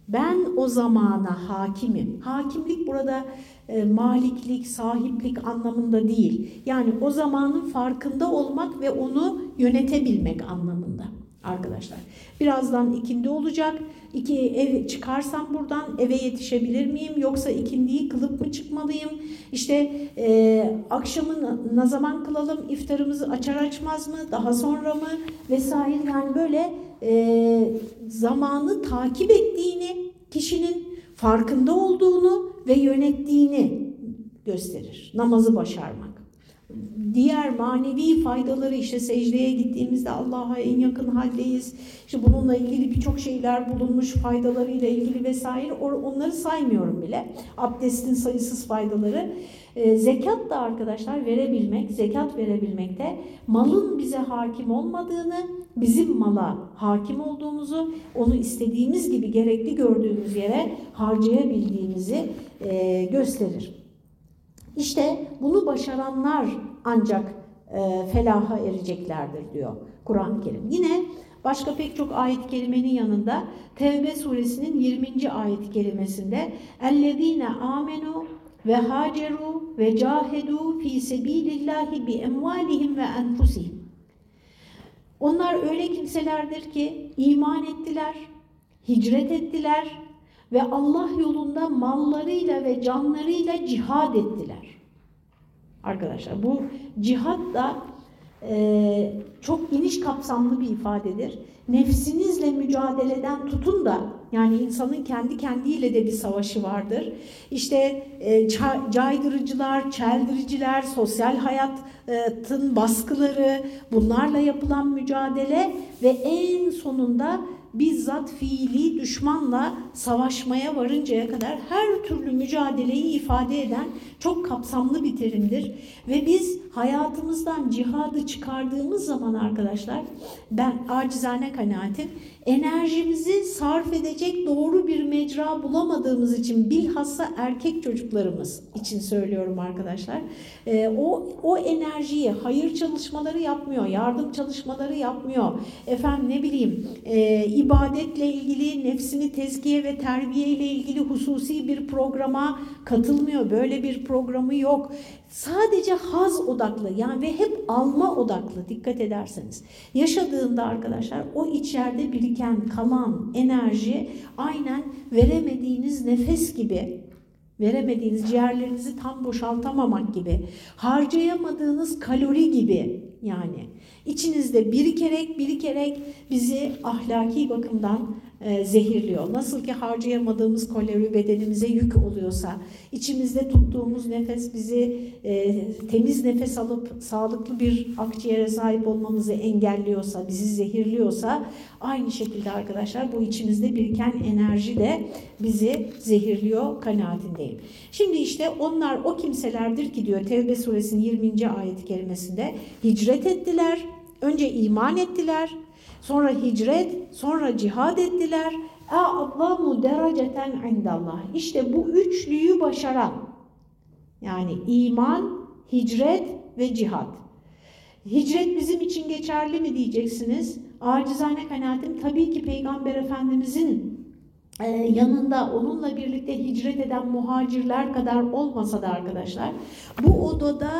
Ben o zamana hakimim. Hakimlik burada e, maliklik, sahiplik anlamında değil. Yani o zamanın farkında olmak ve onu yönetebilmek anlamında arkadaşlar. Birazdan ikindi olacak. İki ev çıkarsam buradan eve yetişebilir miyim yoksa ikindiyi kılıp mı çıkmalıyım? İşte e, akşamı ne zaman kılalım? İftarımızı açar açmaz mı? Daha sonra mı? Vesaire yani böyle e, zamanı takip ettiğini, kişinin farkında olduğunu ve yönettiğini gösterir. Namazı başarmak. Diğer manevi faydaları işte secdeye gittiğimizde Allah'a en yakın haldeyiz. İşte bununla ilgili birçok şeyler bulunmuş faydalarıyla ilgili vesaire onları saymıyorum bile. Abdestin sayısız faydaları. E, zekat da arkadaşlar verebilmek, zekat verebilmek de malın bize hakim olmadığını, bizim mala hakim olduğumuzu, onu istediğimiz gibi gerekli gördüğümüz yere harcayabildiğimizi e, gösterir. İşte bunu başaranlar ancak e, felaha ereceklerdir diyor Kur'an-ı Kerim. Yine başka pek çok ayet kelimenin yanında Tevbe suresinin 20. ayet kelimesinde ellezine amenu ve haceru ve cahedu fi sebilillahi bi emvalihim ve enfusihim. Onlar öyle kimselerdir ki iman ettiler, hicret ettiler, ve Allah yolunda mallarıyla ve canlarıyla cihad ettiler. Arkadaşlar bu cihat da e, çok geniş kapsamlı bir ifadedir. Nefsinizle mücadeleden tutun da yani insanın kendi kendiyle de bir savaşı vardır. İşte e, caydırıcılar, çeldiriciler, sosyal hayatın baskıları, bunlarla yapılan mücadele ve en sonunda bizzat fiili düşmanla savaşmaya varıncaya kadar her türlü mücadeleyi ifade eden çok kapsamlı bir terimdir. Ve biz hayatımızdan cihadı çıkardığımız zaman arkadaşlar ben acizane kanaatim enerjimizi sarf edecek doğru bir mecra bulamadığımız için bilhassa erkek çocuklarımız için söylüyorum arkadaşlar. E, o, o enerjiyi hayır çalışmaları yapmıyor, yardım çalışmaları yapmıyor. Efendim ne bileyim e, ibadetle ilgili nefsini tezkiye ve terbiye ile ilgili hususi bir programa katılmıyor. Böyle bir programı yok. Sadece haz odaklı yani ve hep alma odaklı dikkat ederseniz. Yaşadığında arkadaşlar o içeride biriken kalan enerji aynen veremediğiniz nefes gibi veremediğiniz ciğerlerinizi tam boşaltamamak gibi, harcayamadığınız kalori gibi yani içinizde birikerek birikerek bizi ahlaki bakımdan e, zehirliyor. Nasıl ki harcayamadığımız kalori bedenimize yük oluyorsa, içimizde tuttuğumuz nefes bizi e, temiz nefes alıp sağlıklı bir akciğere sahip olmamızı engelliyorsa, bizi zehirliyorsa aynı şekilde arkadaşlar bu içimizde biriken enerji de bizi zehirliyor kanaatindeyim. Şimdi işte onlar o kimselerdir ki diyor Tevbe suresinin 20. ayet kerimesinde hicret ettiler, önce iman ettiler, Sonra hicret, sonra cihad ettiler. A'zamu dereceten indallah. İşte bu üçlüyü başaran yani iman, hicret ve cihad. Hicret bizim için geçerli mi diyeceksiniz? Acizane kanaatim tabii ki Peygamber Efendimizin e, yanında onunla birlikte hicret eden muhacirler kadar olmasa da arkadaşlar bu odada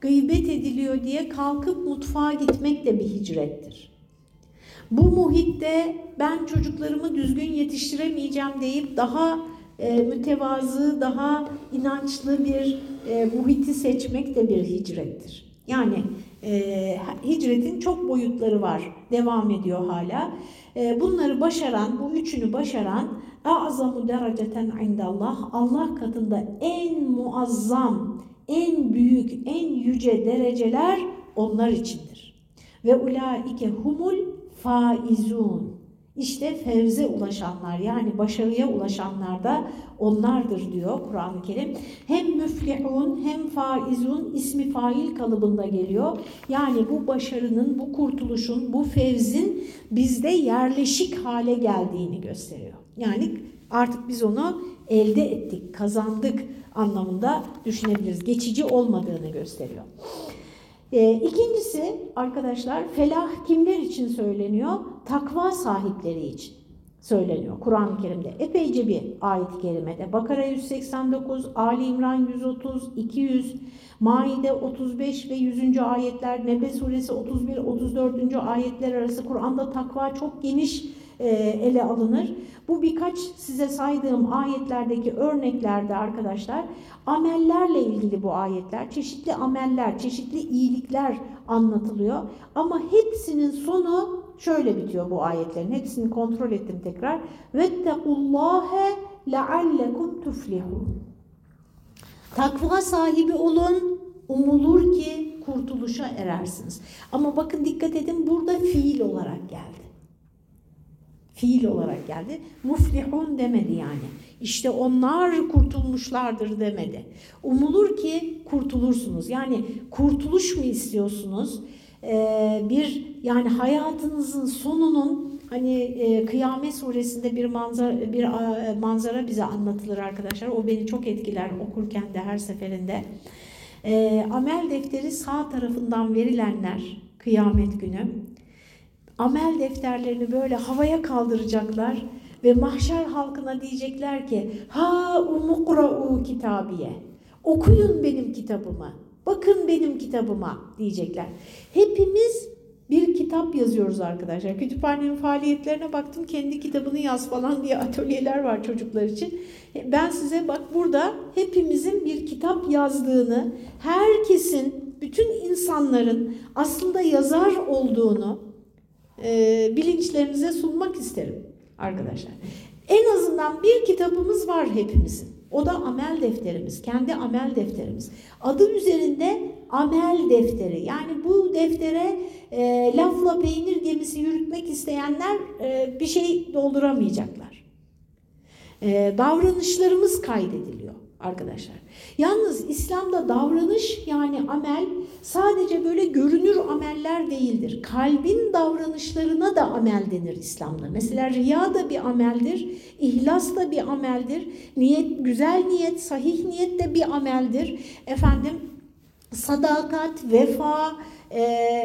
gıybet ediliyor diye kalkıp mutfağa gitmek de bir hicrettir. Bu muhitte ben çocuklarımı düzgün yetiştiremeyeceğim deyip daha e, mütevazı, daha inançlı bir e, muhiti seçmek de bir hicrettir. Yani e, hicretin çok boyutları var, devam ediyor hala. E, bunları başaran, bu üçünü başaran azamu dereceten indallah Allah katında en muazzam, en büyük, en yüce dereceler onlar içindir. Ve ulaike humul faizun. İşte fevze ulaşanlar yani başarıya ulaşanlar da onlardır diyor Kur'an-ı Kerim. Hem müflihun hem faizun ismi fail kalıbında geliyor. Yani bu başarının, bu kurtuluşun, bu fevzin bizde yerleşik hale geldiğini gösteriyor. Yani artık biz onu elde ettik, kazandık anlamında düşünebiliriz. Geçici olmadığını gösteriyor. E, ikincisi arkadaşlar felah kimler için söyleniyor? Takva sahipleri için söyleniyor Kur'an-ı Kerim'de. Epeyce bir ayet-i kerimede. Bakara 189, Ali İmran 130, 200, Maide 35 ve 100. ayetler, Nebe suresi 31, 34. ayetler arası Kur'an'da takva çok geniş ele alınır. Bu birkaç size saydığım ayetlerdeki örneklerde arkadaşlar amellerle ilgili bu ayetler, çeşitli ameller, çeşitli iyilikler anlatılıyor. Ama hepsinin sonu şöyle bitiyor bu ayetlerin. Hepsini kontrol ettim tekrar. Vettekullâhe leallekum tuflihun. Takva sahibi olun, umulur ki kurtuluşa erersiniz. Ama bakın dikkat edin burada fiil olarak geldi. Fiil olarak geldi. Muflihun demedi yani. İşte onlar kurtulmuşlardır demedi. Umulur ki kurtulursunuz. Yani kurtuluş mu istiyorsunuz? Ee, bir yani hayatınızın sonunun hani e, Kıyamet suresinde bir manzara bir e, manzara bize anlatılır arkadaşlar. O beni çok etkiler okurken de her seferinde. E, amel defteri sağ tarafından verilenler kıyamet günü amel defterlerini böyle havaya kaldıracaklar ve mahşer halkına diyecekler ki ha umukra'u kitabiye okuyun benim kitabımı bakın benim kitabıma diyecekler. Hepimiz bir kitap yazıyoruz arkadaşlar. Kütüphanenin faaliyetlerine baktım kendi kitabını yaz falan diye atölyeler var çocuklar için. Ben size bak burada hepimizin bir kitap yazdığını, herkesin, bütün insanların aslında yazar olduğunu, e, bilinçlerinize sunmak isterim arkadaşlar. En azından bir kitabımız var hepimizin. O da amel defterimiz, kendi amel defterimiz. Adı üzerinde amel defteri. Yani bu deftere e, lafla peynir gemisi yürütmek isteyenler e, bir şey dolduramayacaklar. E, davranışlarımız kaydediliyor arkadaşlar. Yalnız İslam'da davranış yani amel sadece böyle görünür ameller değildir. Kalbin davranışlarına da amel denir İslam'da. Mesela riya da bir ameldir, ihlas da bir ameldir, niyet güzel niyet, sahih niyet de bir ameldir. Efendim sadakat, vefa, e,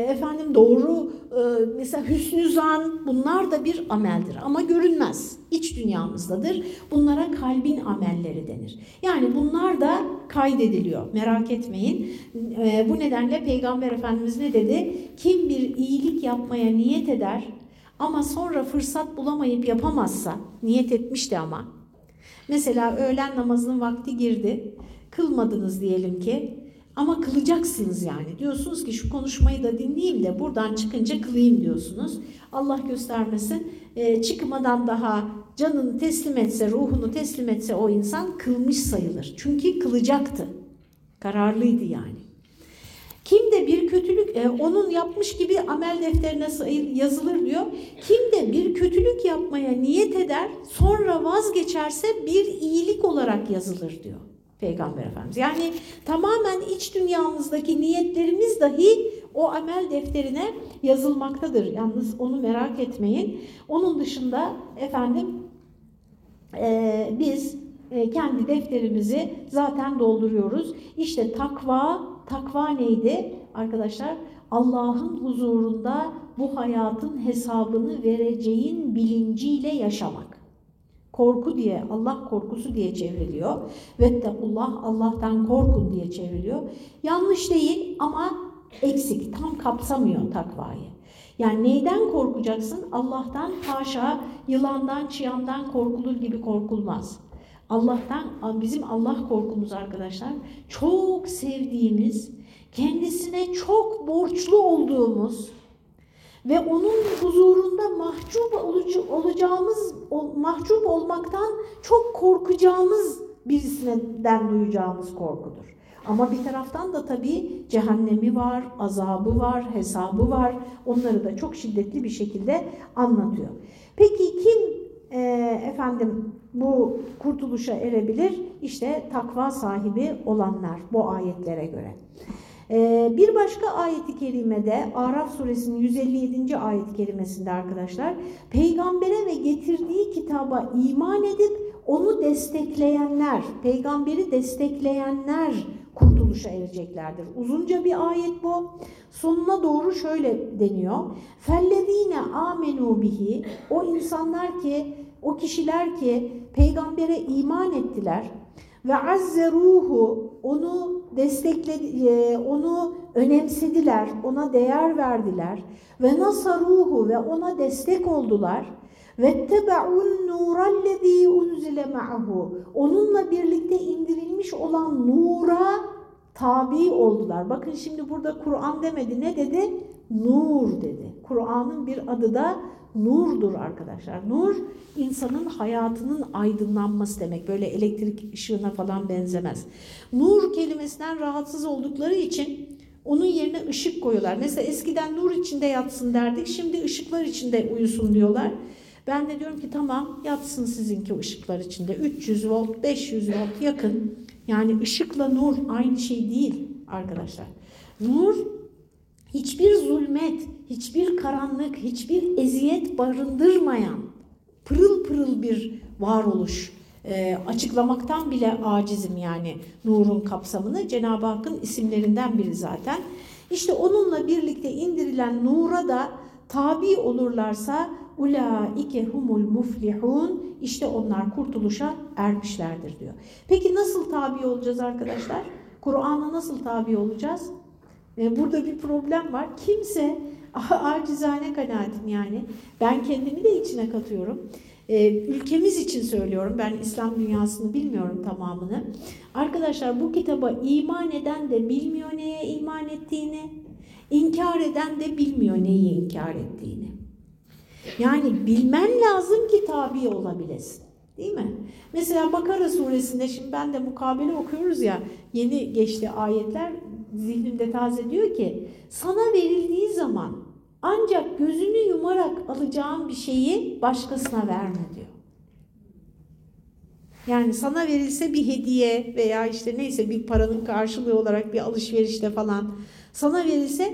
efendim doğru e, mesela hüsnü zan bunlar da bir ameldir ama görünmez. İç dünyamızdadır. Bunlara kalbin amelleri denir. Yani bunlar da kaydediliyor. Merak etmeyin. E, bu nedenle Peygamber Efendimiz ne dedi? Kim bir iyilik yapmaya niyet eder ama sonra fırsat bulamayıp yapamazsa, niyet etmişti ama. Mesela öğlen namazının vakti girdi. Kılmadınız diyelim ki. Ama kılacaksınız yani. Diyorsunuz ki şu konuşmayı da dinleyeyim de buradan çıkınca kılayım diyorsunuz. Allah göstermesin e, çıkmadan daha canını teslim etse, ruhunu teslim etse o insan kılmış sayılır. Çünkü kılacaktı. Kararlıydı yani. Kim de bir kötülük, e, onun yapmış gibi amel defterine yazılır diyor. Kim de bir kötülük yapmaya niyet eder, sonra vazgeçerse bir iyilik olarak yazılır diyor. Peygamber Efendimiz. Yani tamamen iç dünyamızdaki niyetlerimiz dahi o amel defterine yazılmaktadır. Yalnız onu merak etmeyin. Onun dışında efendim e, biz e, kendi defterimizi zaten dolduruyoruz. İşte takva, takva neydi arkadaşlar? Allah'ın huzurunda bu hayatın hesabını vereceğin bilinciyle yaşamak. Korku diye, Allah korkusu diye çevriliyor. Vettekullah, Allah'tan korkun diye çevriliyor. Yanlış değil ama eksik, tam kapsamıyor takvayı. Yani neyden korkacaksın? Allah'tan haşa, yılandan, çıyandan korkulur gibi korkulmaz. Allah'tan, bizim Allah korkumuz arkadaşlar, çok sevdiğimiz, kendisine çok borçlu olduğumuz, ve onun huzurunda mahcup olacağımız, mahcup olmaktan çok korkacağımız birisinden duyacağımız korkudur. Ama bir taraftan da tabii cehennemi var, azabı var, hesabı var. Onları da çok şiddetli bir şekilde anlatıyor. Peki kim e, efendim bu kurtuluşa erebilir? İşte takva sahibi olanlar bu ayetlere göre. E, bir başka ayeti kerimede Araf suresinin 157. ayet kerimesinde arkadaşlar peygambere ve getirdiği kitaba iman edip onu destekleyenler, peygamberi destekleyenler kurtuluşa ereceklerdir. Uzunca bir ayet bu. Sonuna doğru şöyle deniyor. Fellezine amenu bihi o insanlar ki o kişiler ki peygambere iman ettiler ve azzeruhu onu destekledi e, onu önemsediler ona değer verdiler ve nasaruhu ve ona destek oldular ve tebaun nurallezî unzile ma'hu onunla birlikte indirilmiş olan nura tabi oldular. Bakın şimdi burada Kur'an demedi ne dedi? Nur dedi. Kur'an'ın bir adı da nurdur arkadaşlar. Nur insanın hayatının aydınlanması demek. Böyle elektrik ışığına falan benzemez. Nur kelimesinden rahatsız oldukları için onun yerine ışık koyuyorlar. Mesela eskiden nur içinde yatsın derdik. Şimdi ışıklar içinde uyusun diyorlar. Ben de diyorum ki tamam yatsın sizinki ışıklar içinde. 300 volt, 500 volt yakın. Yani ışıkla nur aynı şey değil arkadaşlar. Nur hiçbir zulmet, hiçbir karanlık, hiçbir eziyet barındırmayan pırıl pırıl bir varoluş. E, açıklamaktan bile acizim yani nurun kapsamını. Cenab-ı Hakk'ın isimlerinden biri zaten. İşte onunla birlikte indirilen nura da tabi olurlarsa ulaike humul muflihun işte onlar kurtuluşa ermişlerdir diyor. Peki nasıl tabi olacağız arkadaşlar? Kur'an'a nasıl tabi olacağız? Ee, burada bir problem var. Kimse acizane kanaatim yani. Ben kendimi de içine katıyorum. Ee, ülkemiz için söylüyorum. Ben İslam dünyasını bilmiyorum tamamını. Arkadaşlar bu kitaba iman eden de bilmiyor neye iman ettiğini. İnkar eden de bilmiyor neyi inkar ettiğini. Yani bilmen lazım ki tabi olabilesin. Değil mi? Mesela Bakara suresinde şimdi ben de mukabele okuyoruz ya yeni geçti ayetler zihnimde taze diyor ki sana verildiği zaman ancak gözünü yumarak alacağın bir şeyi başkasına verme diyor. Yani sana verilse bir hediye veya işte neyse bir paranın karşılığı olarak bir alışverişte falan sana verilse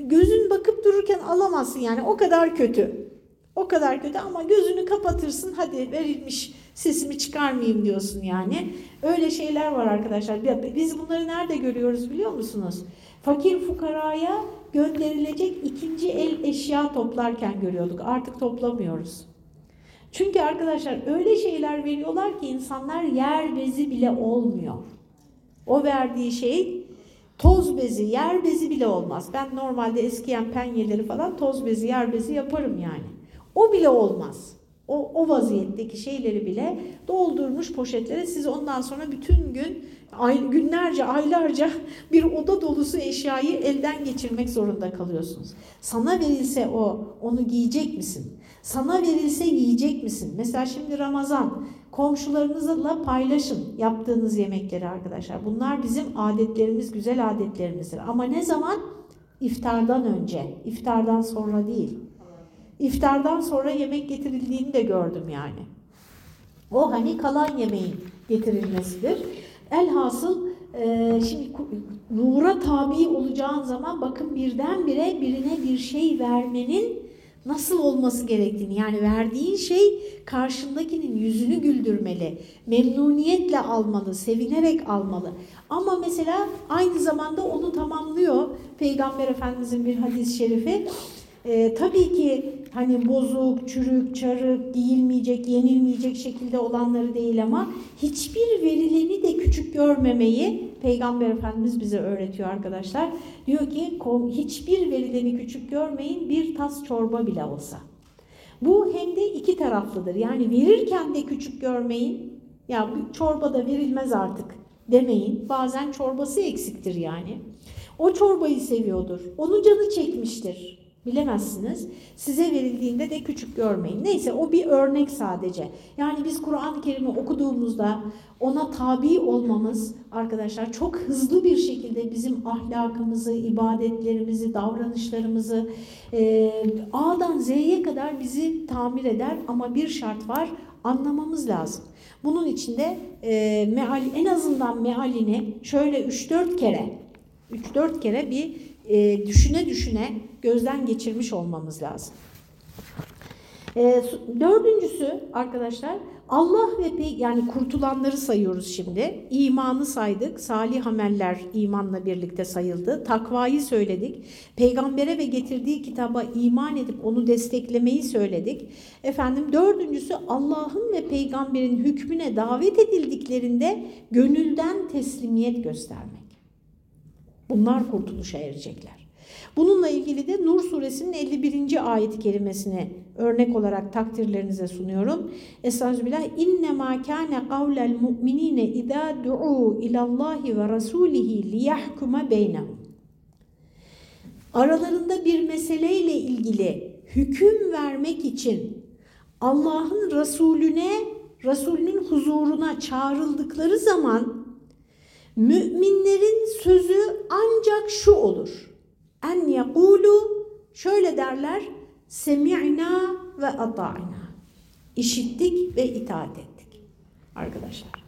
gözün bakıp dururken alamazsın yani o kadar kötü. O kadar kötü ama gözünü kapatırsın hadi verilmiş sesimi çıkarmayayım diyorsun yani. Öyle şeyler var arkadaşlar. Biz bunları nerede görüyoruz biliyor musunuz? Fakir fukaraya gönderilecek ikinci el eşya toplarken görüyorduk. Artık toplamıyoruz. Çünkü arkadaşlar öyle şeyler veriyorlar ki insanlar yer bezi bile olmuyor. O verdiği şey toz bezi, yer bezi bile olmaz. Ben normalde eskiyen penyeleri falan toz bezi, yer bezi yaparım yani. O bile olmaz. O, o vaziyetteki şeyleri bile doldurmuş poşetlere siz ondan sonra bütün gün ay, günlerce aylarca bir oda dolusu eşyayı elden geçirmek zorunda kalıyorsunuz. Sana verilse o onu giyecek misin? Sana verilse yiyecek misin? Mesela şimdi Ramazan komşularınızla paylaşın yaptığınız yemekleri arkadaşlar. Bunlar bizim adetlerimiz, güzel adetlerimizdir. Ama ne zaman? İftardan önce, iftardan sonra değil. İftardan sonra yemek getirildiğini de gördüm yani. O hani kalan yemeğin getirilmesidir. Elhasıl e, şimdi nura tabi olacağın zaman bakın birdenbire birine bir şey vermenin nasıl olması gerektiğini yani verdiğin şey karşındakinin yüzünü güldürmeli, memnuniyetle almalı, sevinerek almalı. Ama mesela aynı zamanda onu tamamlıyor Peygamber Efendimizin bir hadis-i şerifi. Ee, tabii ki hani bozuk, çürük, çarık, giyilmeyecek, yenilmeyecek şekilde olanları değil ama hiçbir verileni de küçük görmemeyi Peygamber Efendimiz bize öğretiyor arkadaşlar. Diyor ki hiçbir verileni küçük görmeyin bir tas çorba bile olsa. Bu hem de iki taraflıdır. Yani verirken de küçük görmeyin. Ya bu çorba da verilmez artık demeyin. Bazen çorbası eksiktir yani. O çorbayı seviyordur. Onu canı çekmiştir. Bilemezsiniz. Size verildiğinde de küçük görmeyin. Neyse o bir örnek sadece. Yani biz Kur'an-ı Kerim'i okuduğumuzda ona tabi olmamız arkadaşlar çok hızlı bir şekilde bizim ahlakımızı, ibadetlerimizi, davranışlarımızı e, A'dan Z'ye kadar bizi tamir eder ama bir şart var anlamamız lazım. Bunun için de e, meal, en azından mealini şöyle 3-4 kere 3-4 kere bir e, düşüne düşüne gözden geçirmiş olmamız lazım. E, dördüncüsü arkadaşlar Allah ve yani kurtulanları sayıyoruz şimdi. İmanı saydık. Salih ameller imanla birlikte sayıldı. Takvayı söyledik. Peygambere ve getirdiği kitaba iman edip onu desteklemeyi söyledik. Efendim dördüncüsü Allah'ın ve peygamberin hükmüne davet edildiklerinde gönülden teslimiyet göstermek. Bunlar kurtuluşa erecekler. Bununla ilgili de Nur suresinin 51. ayet kelimesini örnek olarak takdirlerinize sunuyorum. Estağfirullah. İnne ma kana kavlel mu'minine izâ du'u ilallahi ve rasulihi liyahkuma beynehum. Aralarında bir meseleyle ilgili hüküm vermek için Allah'ın Resulüne, Resulünün huzuruna çağrıldıkları zaman müminlerin sözü ancak şu olur en yekulu şöyle derler semi'na ve ata'na. İşittik ve itaat ettik. Arkadaşlar.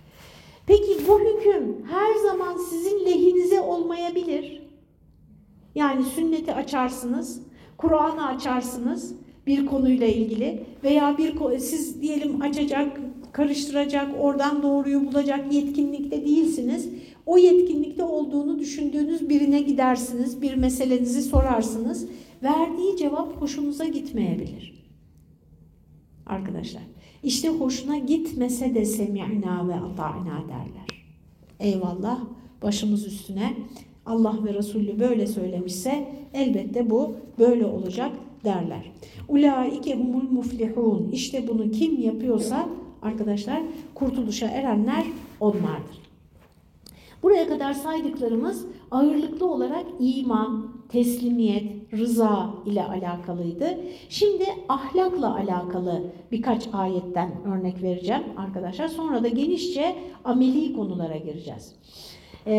Peki bu hüküm her zaman sizin lehinize olmayabilir. Yani sünneti açarsınız, Kur'an'ı açarsınız bir konuyla ilgili veya bir siz diyelim açacak, karıştıracak, oradan doğruyu bulacak yetkinlikte değilsiniz o yetkinlikte olduğunu düşündüğünüz birine gidersiniz, bir meselenizi sorarsınız. Verdiği cevap hoşunuza gitmeyebilir. Arkadaşlar, işte hoşuna gitmese de semi'na ve ata'na derler. Eyvallah, başımız üstüne Allah ve Resulü böyle söylemişse elbette bu böyle olacak derler. Ulaike humul muflihun. İşte bunu kim yapıyorsa arkadaşlar kurtuluşa erenler onlardır. Buraya kadar saydıklarımız ağırlıklı olarak iman, teslimiyet, rıza ile alakalıydı. Şimdi ahlakla alakalı birkaç ayetten örnek vereceğim arkadaşlar. Sonra da genişçe ameli konulara gireceğiz e,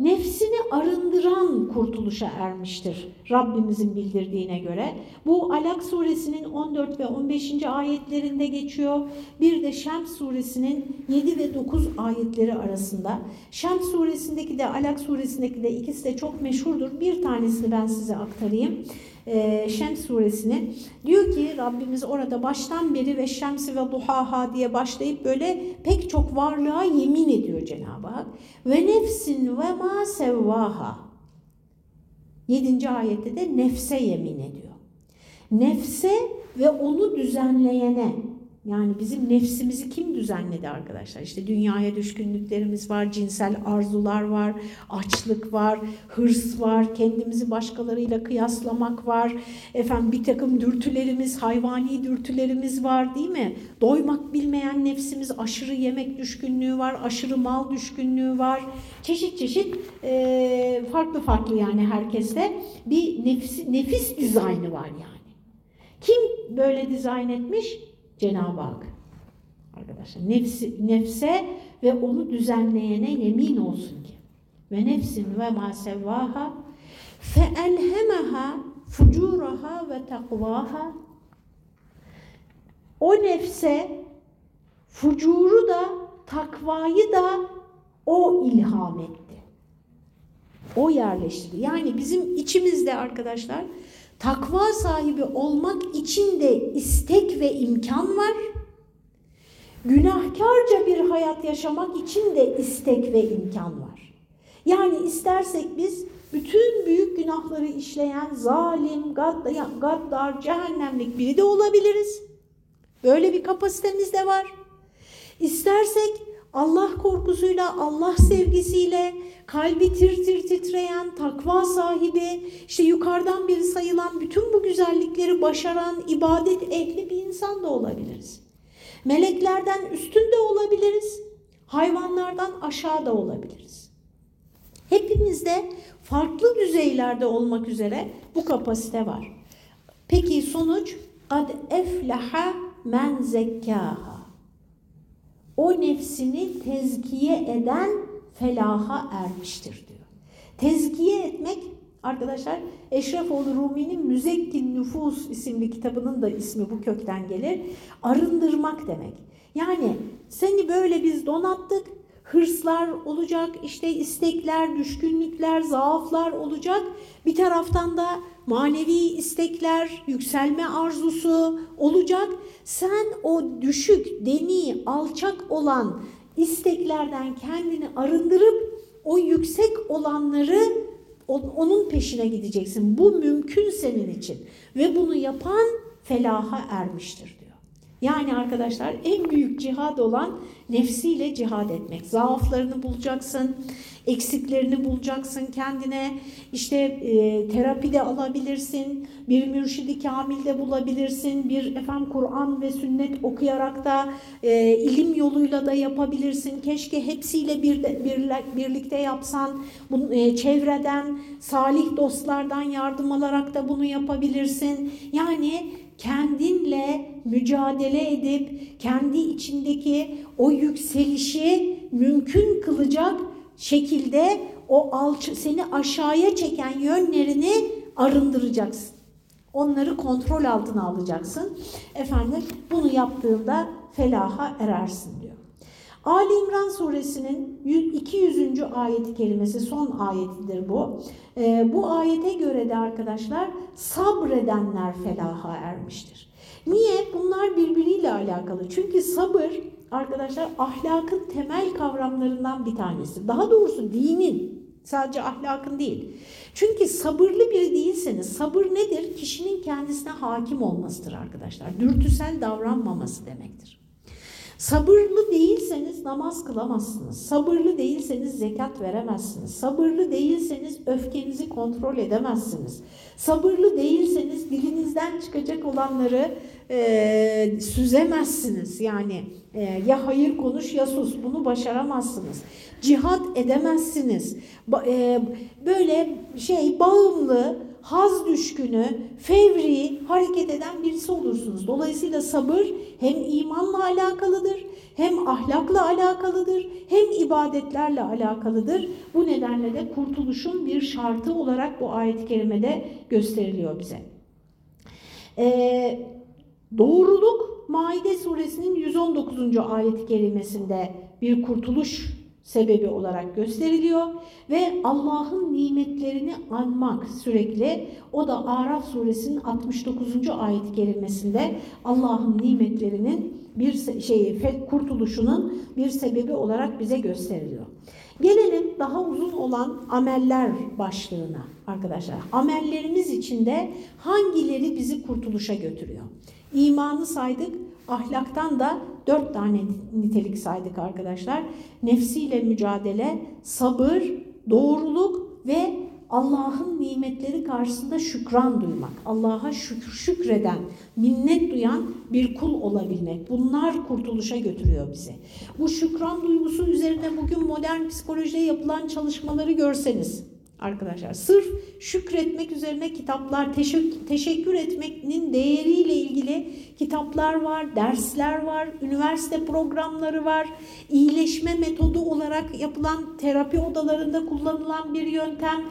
nefsini arındıran kurtuluşa ermiştir Rabbimizin bildirdiğine göre. Bu Alak suresinin 14 ve 15. ayetlerinde geçiyor. Bir de Şems suresinin 7 ve 9 ayetleri arasında. Şems suresindeki de Alak suresindeki de ikisi de çok meşhurdur. Bir tanesini ben size aktarayım e, Şems suresini. Diyor ki Rabbimiz orada baştan beri ve şemsi ve duhaha diye başlayıp böyle pek çok varlığa yemin ediyor Cenab-ı Hak. Ve nefsin ve ma sevvaha. Yedinci ayette de nefse yemin ediyor. Nefse ve onu düzenleyene yani bizim nefsimizi kim düzenledi arkadaşlar? İşte dünyaya düşkünlüklerimiz var, cinsel arzular var, açlık var, hırs var, kendimizi başkalarıyla kıyaslamak var. Efendim bir takım dürtülerimiz, hayvani dürtülerimiz var değil mi? Doymak bilmeyen nefsimiz, aşırı yemek düşkünlüğü var, aşırı mal düşkünlüğü var. Çeşit çeşit e, farklı farklı yani herkeste bir nefis, nefis dizaynı var yani. Kim böyle dizayn etmiş? Cenab-ı Hak. Arkadaşlar nefsi, nefse ve onu düzenleyene yemin olsun ki. Ve nefsin ve ma sevvaha fe elhemeha fucuraha ve takvaha o nefse fucuru da takvayı da o ilham etti. O yerleştirdi. Yani bizim içimizde arkadaşlar takva sahibi olmak için de istek ve imkan var. Günahkarca bir hayat yaşamak için de istek ve imkan var. Yani istersek biz bütün büyük günahları işleyen zalim, gaddar, cehennemlik biri de olabiliriz. Böyle bir kapasitemiz de var. İstersek Allah korkusuyla, Allah sevgisiyle, kalbi tir tir titreyen, takva sahibi, işte yukarıdan biri sayılan bütün bu güzellikleri başaran, ibadet ehli bir insan da olabiliriz. Meleklerden üstün de olabiliriz, hayvanlardan aşağı da olabiliriz. Hepimizde farklı düzeylerde olmak üzere bu kapasite var. Peki sonuç? Kad eflaha men zekkaha. O nefsini tezkiye eden felaha ermiştir diyor. Tezkiye etmek arkadaşlar Eşrefoğlu Rumi'nin Müzekkin Nüfus isimli kitabının da ismi bu kökten gelir. Arındırmak demek. Yani seni böyle biz donattık, hırslar olacak, işte istekler, düşkünlükler, zaaflar olacak. Bir taraftan da manevi istekler, yükselme arzusu olacak. Sen o düşük, deni, alçak olan isteklerden kendini arındırıp o yüksek olanları onun peşine gideceksin. Bu mümkün senin için ve bunu yapan felaha ermiştir. Yani arkadaşlar en büyük cihad olan nefsiyle cihad etmek. Zaaflarını bulacaksın, eksiklerini bulacaksın kendine. İşte e, terapi de alabilirsin, bir mürşidi kamil de bulabilirsin, bir efendim Kur'an ve sünnet okuyarak da e, ilim yoluyla da yapabilirsin. Keşke hepsiyle bir, bir, birlikte yapsan, bu, e, çevreden, salih dostlardan yardım alarak da bunu yapabilirsin. Yani kendinle mücadele edip kendi içindeki o yükselişi mümkün kılacak şekilde o alçı, seni aşağıya çeken yönlerini arındıracaksın. Onları kontrol altına alacaksın. Efendim bunu yaptığında felaha erersin diyor. Ali İmran suresinin 200. ayet kelimesi son ayetidir bu. E, bu ayete göre de arkadaşlar sabredenler felaha ermiştir. Niye? Bunlar birbiriyle alakalı. Çünkü sabır arkadaşlar ahlakın temel kavramlarından bir tanesi. Daha doğrusu dinin sadece ahlakın değil. Çünkü sabırlı biri değilseniz sabır nedir? Kişinin kendisine hakim olmasıdır arkadaşlar. Dürtüsel davranmaması demektir. Sabırlı değilseniz namaz kılamazsınız. Sabırlı değilseniz zekat veremezsiniz. Sabırlı değilseniz öfkenizi kontrol edemezsiniz. Sabırlı değilseniz dilinizden çıkacak olanları e, süzemezsiniz. Yani e, ya hayır konuş ya sus bunu başaramazsınız. Cihat edemezsiniz. Ba, e, böyle şey bağımlı, haz düşkünü, fevri hareket eden birisi olursunuz. Dolayısıyla sabır hem imanla alakalıdır, hem ahlakla alakalıdır, hem ibadetlerle alakalıdır. Bu nedenle de kurtuluşun bir şartı olarak bu ayet-i kerimede gösteriliyor bize. Ee, doğruluk Maide suresinin 119. ayet-i kerimesinde bir kurtuluş sebebi olarak gösteriliyor ve Allah'ın nimetlerini anmak sürekli o da Araf suresinin 69. ayet kelimesinde Allah'ın nimetlerinin bir şeyi kurtuluşunun bir sebebi olarak bize gösteriliyor. Gelelim daha uzun olan ameller başlığına arkadaşlar. Amellerimiz içinde hangileri bizi kurtuluşa götürüyor? İmanı saydık, ahlaktan da dört tane nitelik saydık arkadaşlar. Nefsiyle mücadele, sabır, doğruluk ve Allah'ın nimetleri karşısında şükran duymak. Allah'a şükür, şükreden, minnet duyan bir kul olabilmek. Bunlar kurtuluşa götürüyor bizi. Bu şükran duygusu üzerine bugün modern psikolojide yapılan çalışmaları görseniz, arkadaşlar. Sırf şükretmek üzerine kitaplar, teşekkür, teşekkür etmenin değeriyle ilgili kitaplar var, dersler var, üniversite programları var. İyileşme metodu olarak yapılan terapi odalarında kullanılan bir yöntem.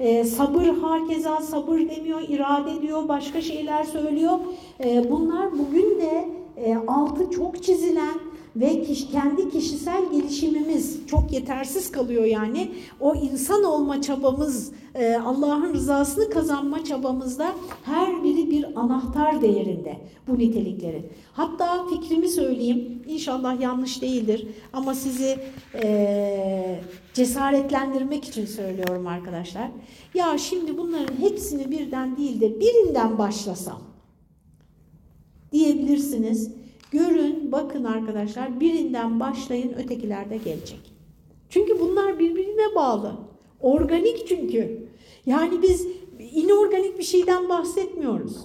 Ee, sabır hakeza sabır demiyor, irade diyor, başka şeyler söylüyor. Ee, bunlar bugün de e, altı çok çizilen ve kendi kişisel gelişimimiz çok yetersiz kalıyor yani. O insan olma çabamız, e, Allah'ın rızasını kazanma çabamızda her biri bir anahtar değerinde bu niteliklerin. Hatta fikrimi söyleyeyim, inşallah yanlış değildir ama sizi e, cesaretlendirmek için söylüyorum arkadaşlar. Ya şimdi bunların hepsini birden değil de birinden başlasam diyebilirsiniz. Görün, bakın arkadaşlar birinden başlayın ötekiler de gelecek. Çünkü bunlar birbirine bağlı. Organik çünkü. Yani biz inorganik bir şeyden bahsetmiyoruz.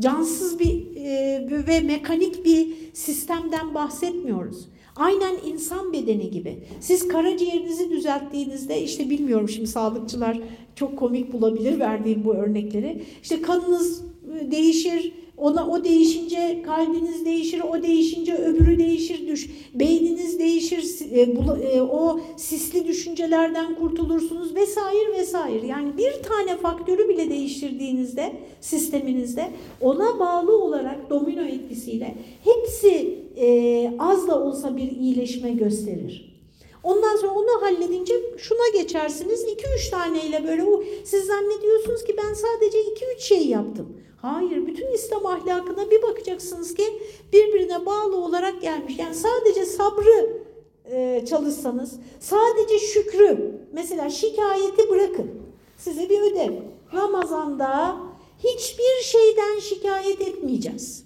Cansız bir e, ve mekanik bir sistemden bahsetmiyoruz. Aynen insan bedeni gibi. Siz karaciğerinizi düzelttiğinizde işte bilmiyorum şimdi sağlıkçılar çok komik bulabilir verdiğim bu örnekleri. İşte kanınız e, değişir. Ona o değişince kalbiniz değişir, o değişince öbürü değişir, düş. Beyniniz değişir, e, bula- e, o sisli düşüncelerden kurtulursunuz vesaire vesaire. Yani bir tane faktörü bile değiştirdiğinizde sisteminizde ona bağlı olarak domino etkisiyle hepsi e, az da olsa bir iyileşme gösterir. Ondan sonra onu halledince şuna geçersiniz. 2-3 taneyle böyle siz zannediyorsunuz ki ben sadece 2-3 şey yaptım. Hayır, bütün İslam ahlakına bir bakacaksınız ki birbirine bağlı olarak gelmiş. Yani sadece sabrı e, çalışsanız, sadece şükrü, mesela şikayeti bırakın. Size bir ödev. Ramazanda hiçbir şeyden şikayet etmeyeceğiz.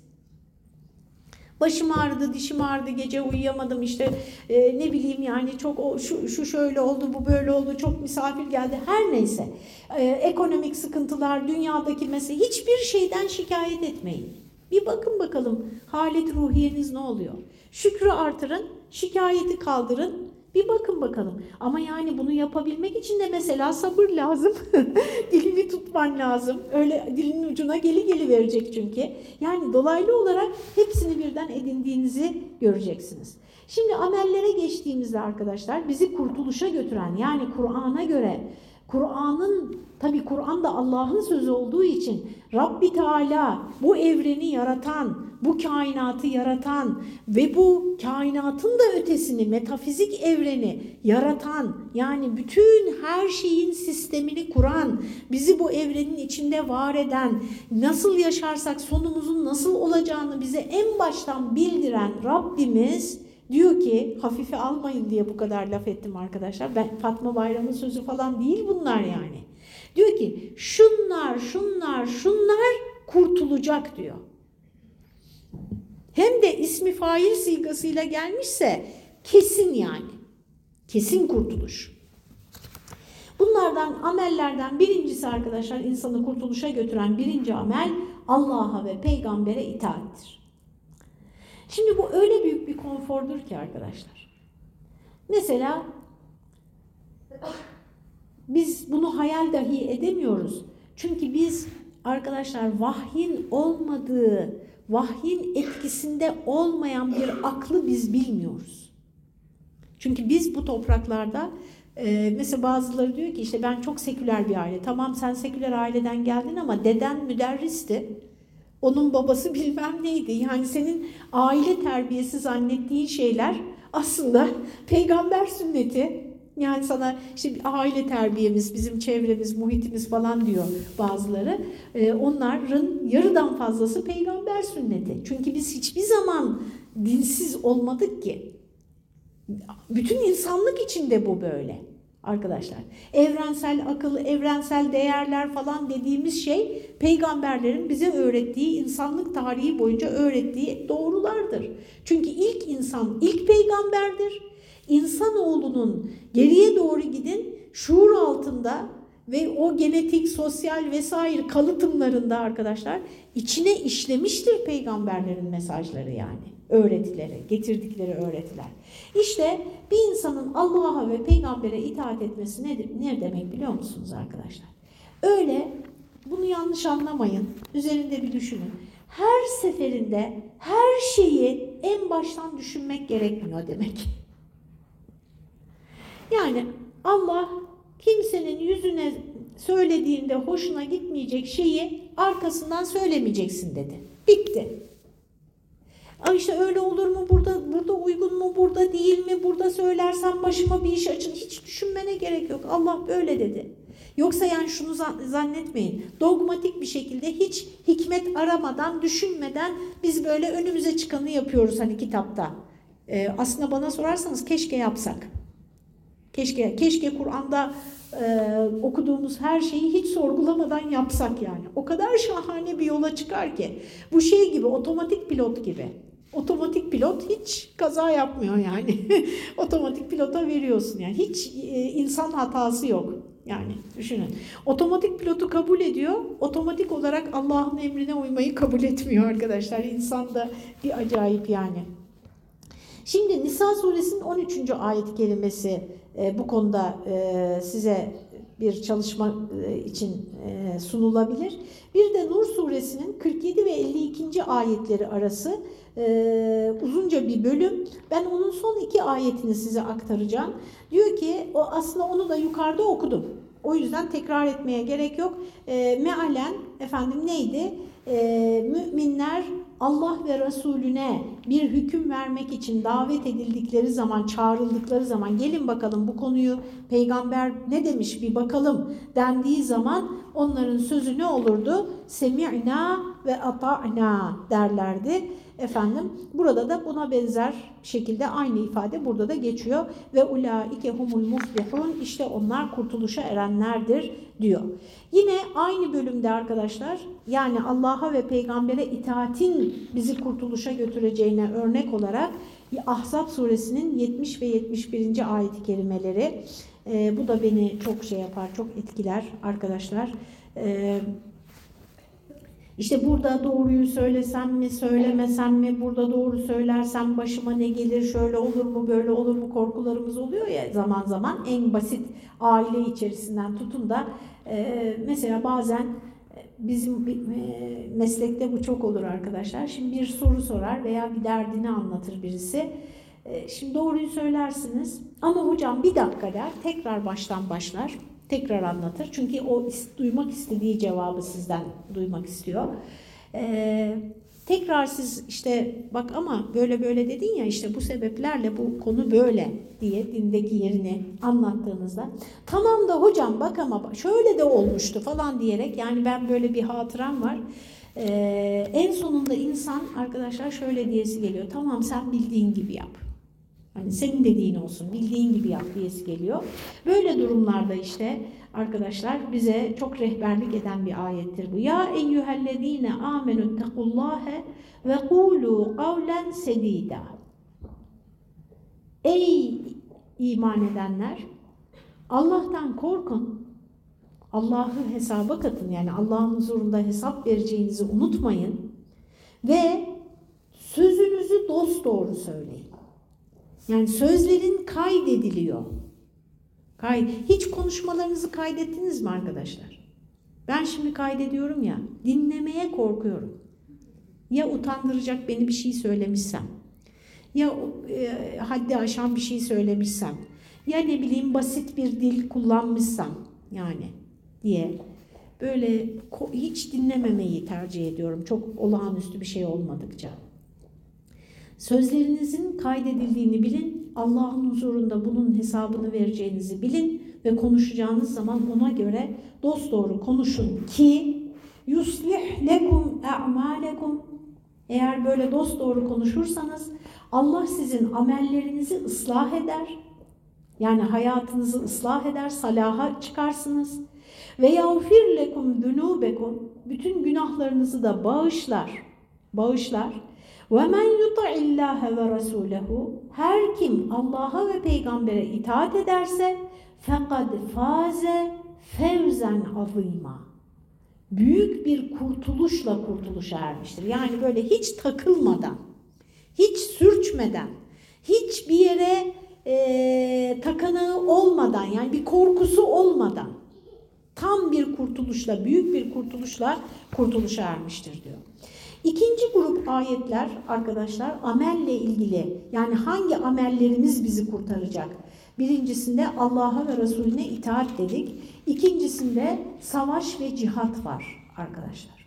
Başım ağrıdı, dişim ağrıdı, gece uyuyamadım işte e, ne bileyim yani çok o, şu, şu şöyle oldu, bu böyle oldu, çok misafir geldi her neyse. E, ekonomik sıkıntılar, dünyadaki mesele hiçbir şeyden şikayet etmeyin. Bir bakın bakalım halet ruhiyeniz ne oluyor? Şükrü artırın, şikayeti kaldırın, bir bakın bakalım. Ama yani bunu yapabilmek için de mesela sabır lazım. Dilini tutman lazım. Öyle dilinin ucuna geli geli verecek çünkü. Yani dolaylı olarak hepsini birden edindiğinizi göreceksiniz. Şimdi amellere geçtiğimizde arkadaşlar bizi kurtuluşa götüren yani Kur'an'a göre Kur'an'ın tabi Kur'an da Allah'ın sözü olduğu için Rabbi Teala bu evreni yaratan, bu kainatı yaratan ve bu kainatın da ötesini metafizik evreni yaratan yani bütün her şeyin sistemini kuran, bizi bu evrenin içinde var eden, nasıl yaşarsak sonumuzun nasıl olacağını bize en baştan bildiren Rabbimiz Diyor ki hafife almayın diye bu kadar laf ettim arkadaşlar. Ben Fatma Bayram'ın sözü falan değil bunlar yani. Diyor ki şunlar, şunlar, şunlar kurtulacak diyor. Hem de ismi fail sigasıyla gelmişse kesin yani. Kesin kurtuluş. Bunlardan amellerden birincisi arkadaşlar insanı kurtuluşa götüren birinci amel Allah'a ve peygambere itaattir. Şimdi bu öyle büyük bir konfordur ki arkadaşlar. Mesela biz bunu hayal dahi edemiyoruz. Çünkü biz arkadaşlar vahyin olmadığı, vahyin etkisinde olmayan bir aklı biz bilmiyoruz. Çünkü biz bu topraklarda e, mesela bazıları diyor ki işte ben çok seküler bir aile. Tamam sen seküler aileden geldin ama deden müderristi. Onun babası bilmem neydi. Yani senin aile terbiyesi zannettiğin şeyler aslında peygamber sünneti. Yani sana işte aile terbiyemiz, bizim çevremiz, muhitimiz falan diyor bazıları. Ee, onların yarıdan fazlası peygamber sünneti. Çünkü biz hiçbir zaman dinsiz olmadık ki. Bütün insanlık içinde bu böyle arkadaşlar. Evrensel akıl, evrensel değerler falan dediğimiz şey peygamberlerin bize öğrettiği, insanlık tarihi boyunca öğrettiği doğrulardır. Çünkü ilk insan ilk peygamberdir. İnsanoğlunun geriye doğru gidin şuur altında ve o genetik, sosyal vesaire kalıtımlarında arkadaşlar içine işlemiştir peygamberlerin mesajları yani öğretileri, getirdikleri öğretiler. İşte bir insanın Allah'a ve peygambere itaat etmesi nedir, ne demek biliyor musunuz arkadaşlar? Öyle, bunu yanlış anlamayın, üzerinde bir düşünün. Her seferinde her şeyi en baştan düşünmek gerekmiyor demek. Yani Allah kimsenin yüzüne söylediğinde hoşuna gitmeyecek şeyi arkasından söylemeyeceksin dedi. Bitti. Ay işte öyle olur mu burada burada uygun mu burada değil mi burada söylersem başıma bir iş açın hiç düşünmene gerek yok Allah böyle dedi. Yoksa yani şunu zannetmeyin dogmatik bir şekilde hiç hikmet aramadan düşünmeden biz böyle önümüze çıkanı yapıyoruz hani kitapta. Ee, aslında bana sorarsanız keşke yapsak. Keşke keşke Kur'an'da e, okuduğumuz her şeyi hiç sorgulamadan yapsak yani. O kadar şahane bir yola çıkar ki. Bu şey gibi otomatik pilot gibi. Otomatik pilot hiç kaza yapmıyor yani. Otomatik pilota veriyorsun yani. Hiç e, insan hatası yok. Yani düşünün. Otomatik pilotu kabul ediyor. Otomatik olarak Allah'ın emrine uymayı kabul etmiyor arkadaşlar. İnsan da bir acayip yani. Şimdi Nisa suresinin 13. ayet kelimesi e, bu konuda e, size bir çalışma e, için e, sunulabilir. Bir de Nur suresinin 47 ve 52. ayetleri arası e, uzunca bir bölüm. Ben onun son iki ayetini size aktaracağım. Diyor ki o aslında onu da yukarıda okudum. O yüzden tekrar etmeye gerek yok. mealen efendim neydi? müminler Allah ve Resulüne bir hüküm vermek için davet edildikleri zaman, çağrıldıkları zaman gelin bakalım bu konuyu peygamber ne demiş bir bakalım dendiği zaman onların sözü ne olurdu? Semi'na ve ata'na derlerdi. Efendim burada da buna benzer şekilde aynı ifade burada da geçiyor. Ve ulaike humul muflihun işte onlar kurtuluşa erenlerdir diyor. Yine aynı bölümde arkadaşlar yani Allah'a ve peygambere itaatin bizi kurtuluşa götüreceğine örnek olarak Ahzab suresinin 70 ve 71. ayet-i kerimeleri. E, bu da beni çok şey yapar, çok etkiler arkadaşlar. E, işte burada doğruyu söylesem mi, söylemesem mi, burada doğru söylersem başıma ne gelir, şöyle olur mu, böyle olur mu korkularımız oluyor ya zaman zaman. En basit aile içerisinden tutun da e, mesela bazen bizim e, meslekte bu çok olur arkadaşlar. Şimdi bir soru sorar veya bir derdini anlatır birisi. E, şimdi doğruyu söylersiniz ama hocam bir dakika der, tekrar baştan başlar tekrar anlatır. Çünkü o duymak istediği cevabı sizden duymak istiyor. Ee, tekrar siz işte bak ama böyle böyle dedin ya işte bu sebeplerle bu konu böyle diye dindeki yerini anlattığınızda tamam da hocam bak ama şöyle de olmuştu falan diyerek yani ben böyle bir hatıram var. Ee, en sonunda insan arkadaşlar şöyle diyesi geliyor tamam sen bildiğin gibi yap. Hani senin dediğin olsun, bildiğin gibi yap diyesi geliyor. Böyle durumlarda işte arkadaşlar bize çok rehberlik eden bir ayettir bu. Ya eyyühellezine amenü tekullâhe ve kûlû kavlen sedîdâ. Ey iman edenler! Allah'tan korkun. Allah'ı hesaba katın. Yani Allah'ın huzurunda hesap vereceğinizi unutmayın. Ve sözünüzü dost doğru söyleyin. Yani sözlerin kaydediliyor. Kay Hiç konuşmalarınızı kaydettiniz mi arkadaşlar? Ben şimdi kaydediyorum ya, dinlemeye korkuyorum. Ya utandıracak beni bir şey söylemişsem, ya e, haddi aşan bir şey söylemişsem, ya ne bileyim basit bir dil kullanmışsam yani diye böyle hiç dinlememeyi tercih ediyorum. Çok olağanüstü bir şey olmadıkça. Sözlerinizin kaydedildiğini bilin, Allah'ın huzurunda bunun hesabını vereceğinizi bilin ve konuşacağınız zaman ona göre dosdoğru konuşun ki yuslih lekum a'malekum eğer böyle dosdoğru konuşursanız Allah sizin amellerinizi ıslah eder. Yani hayatınızı ıslah eder, salaha çıkarsınız. Ve yağfir lekum dunubekum bütün günahlarınızı da bağışlar. Bağışlar. Ve men yuta'illâhe ve rasûlehu her kim Allah'a ve peygambere itaat ederse fekad faze fevzen azîmâ büyük bir kurtuluşla kurtuluşa ermiştir. Yani böyle hiç takılmadan, hiç sürçmeden, hiç bir yere e, takanağı olmadan yani bir korkusu olmadan tam bir kurtuluşla, büyük bir kurtuluşla kurtuluşa ermiştir diyor. İkinci grup ayetler arkadaşlar amelle ilgili yani hangi amellerimiz bizi kurtaracak? Birincisinde Allah'a ve Resulüne itaat dedik. İkincisinde savaş ve cihat var arkadaşlar.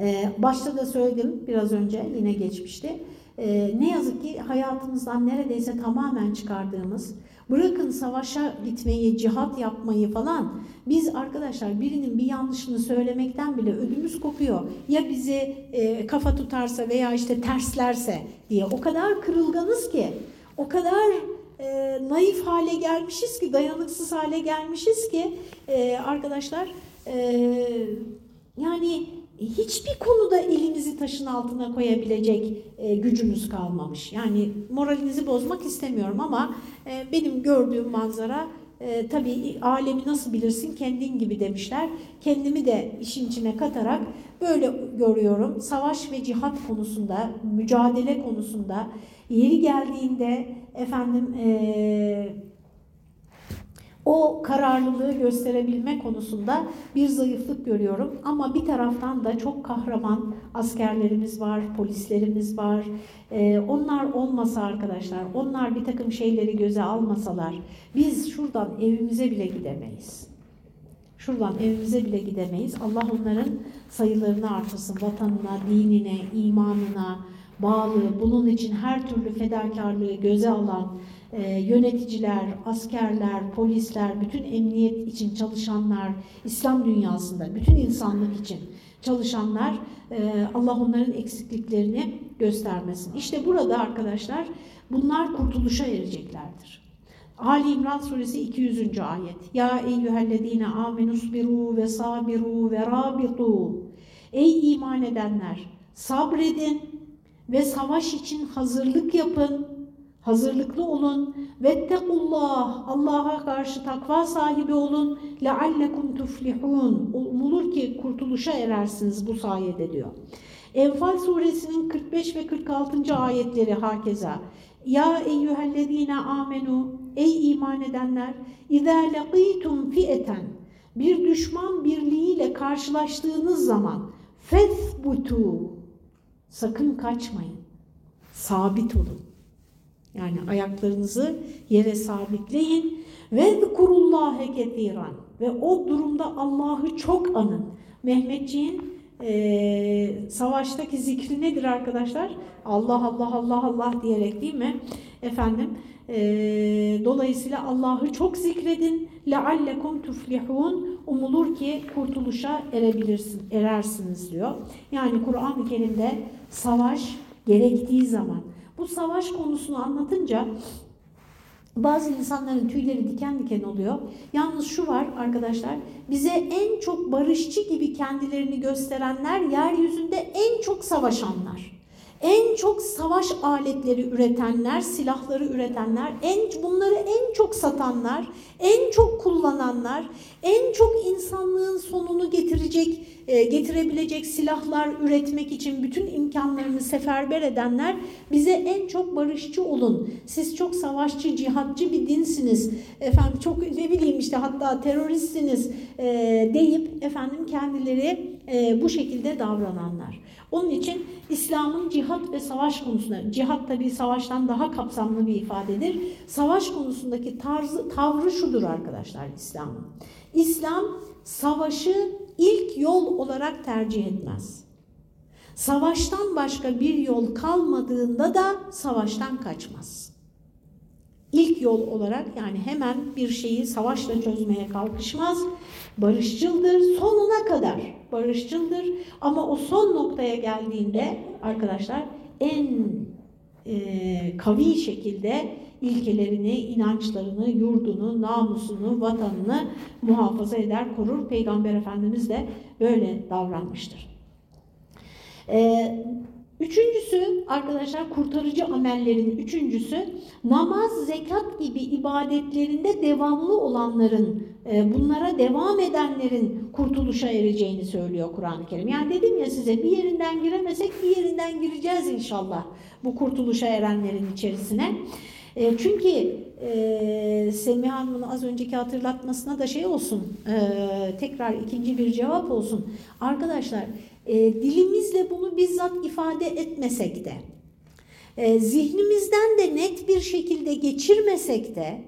Ee, başta da söyledim biraz önce yine geçmişti. Ee, ne yazık ki hayatımızdan neredeyse tamamen çıkardığımız Bırakın savaşa gitmeyi, cihat yapmayı falan. Biz arkadaşlar birinin bir yanlışını söylemekten bile ödümüz kopuyor. Ya bizi e, kafa tutarsa veya işte terslerse diye. O kadar kırılganız ki, o kadar e, naif hale gelmişiz ki, dayanıksız hale gelmişiz ki e, arkadaşlar e, yani hiçbir konuda elinizi taşın altına koyabilecek e, gücünüz kalmamış. Yani moralinizi bozmak istemiyorum ama e, benim gördüğüm manzara e, tabii alemi nasıl bilirsin kendin gibi demişler. Kendimi de işin içine katarak böyle görüyorum. Savaş ve cihat konusunda, mücadele konusunda yeri geldiğinde efendim e, o kararlılığı gösterebilme konusunda bir zayıflık görüyorum. Ama bir taraftan da çok kahraman askerlerimiz var, polislerimiz var. Ee, onlar olmasa arkadaşlar, onlar bir takım şeyleri göze almasalar biz şuradan evimize bile gidemeyiz. Şuradan evimize bile gidemeyiz. Allah onların sayılarını artırsın. Vatanına, dinine, imanına bağlı, bunun için her türlü fedakarlığı göze alan, e, yöneticiler, askerler, polisler, bütün emniyet için çalışanlar, İslam dünyasında bütün insanlık için çalışanlar e, Allah onların eksikliklerini göstermesin. İşte burada arkadaşlar bunlar kurtuluşa ereceklerdir. Ali İmran suresi 200. ayet. Ya eyyühellezine amenusbiru ve sabiru ve rabitu. Ey iman edenler sabredin ve savaş için hazırlık yapın hazırlıklı olun. Vettekullah, Allah'a karşı takva sahibi olun. Leallekum tuflihun. Umulur ki kurtuluşa erersiniz bu sayede diyor. Enfal suresinin 45 ve 46. ayetleri hakeza. Ya eyyühellezine amenu, ey iman edenler, izâ leqîtum fi'eten, bir düşman birliğiyle karşılaştığınız zaman, fethbutu, sakın kaçmayın, sabit olun. Yani ayaklarınızı yere sabitleyin ve zikurullâhe ketiran ve o durumda Allah'ı çok anın. Mehmetçiğin e, savaştaki zikri nedir arkadaşlar? Allah Allah Allah Allah diyerek değil mi? Efendim e, dolayısıyla Allah'ı çok zikredin. لَعَلَّكُمْ تُفْلِحُونَ Umulur ki kurtuluşa erebilirsin, erersiniz diyor. Yani Kur'an-ı Kerim'de savaş gerektiği zaman bu savaş konusunu anlatınca bazı insanların tüyleri diken diken oluyor. Yalnız şu var arkadaşlar, bize en çok barışçı gibi kendilerini gösterenler yeryüzünde en çok savaşanlar. En çok savaş aletleri üretenler, silahları üretenler, en bunları en çok satanlar, en çok kullananlar, en çok insanlığın sonunu getirecek, e, getirebilecek silahlar üretmek için bütün imkanlarını seferber edenler bize en çok barışçı olun. Siz çok savaşçı, cihatçı bir dinsiniz. Efendim çok ne bileyim işte hatta teröristsiniz e, deyip efendim kendileri e, bu şekilde davrananlar. Onun için İslam'ın cihat ve savaş konusunda, cihat tabii savaştan daha kapsamlı bir ifadedir. Savaş konusundaki tarzı, tavrı şudur arkadaşlar İslam'ın. İslam savaşı ilk yol olarak tercih etmez. Savaştan başka bir yol kalmadığında da savaştan kaçmaz. Yol olarak yani hemen bir şeyi savaşla çözmeye kalkışmaz. Barışçıldır sonuna kadar barışçıldır ama o son noktaya geldiğinde arkadaşlar en e, kavi şekilde ilkelerini, inançlarını, yurdunu, namusunu, vatanını muhafaza eder, korur. Peygamber Efendimiz de böyle davranmıştır. Ee, Üçüncüsü arkadaşlar kurtarıcı amellerin üçüncüsü namaz, zekat gibi ibadetlerinde devamlı olanların, e, bunlara devam edenlerin kurtuluşa ereceğini söylüyor Kur'an-ı Kerim. Yani dedim ya size bir yerinden giremesek bir yerinden gireceğiz inşallah bu kurtuluşa erenlerin içerisine. E, çünkü e, Semiha Hanım'ın az önceki hatırlatmasına da şey olsun, e, tekrar ikinci bir cevap olsun. Arkadaşlar e, dilimizle bunu bizzat ifade etmesek de, e, zihnimizden de net bir şekilde geçirmesek de,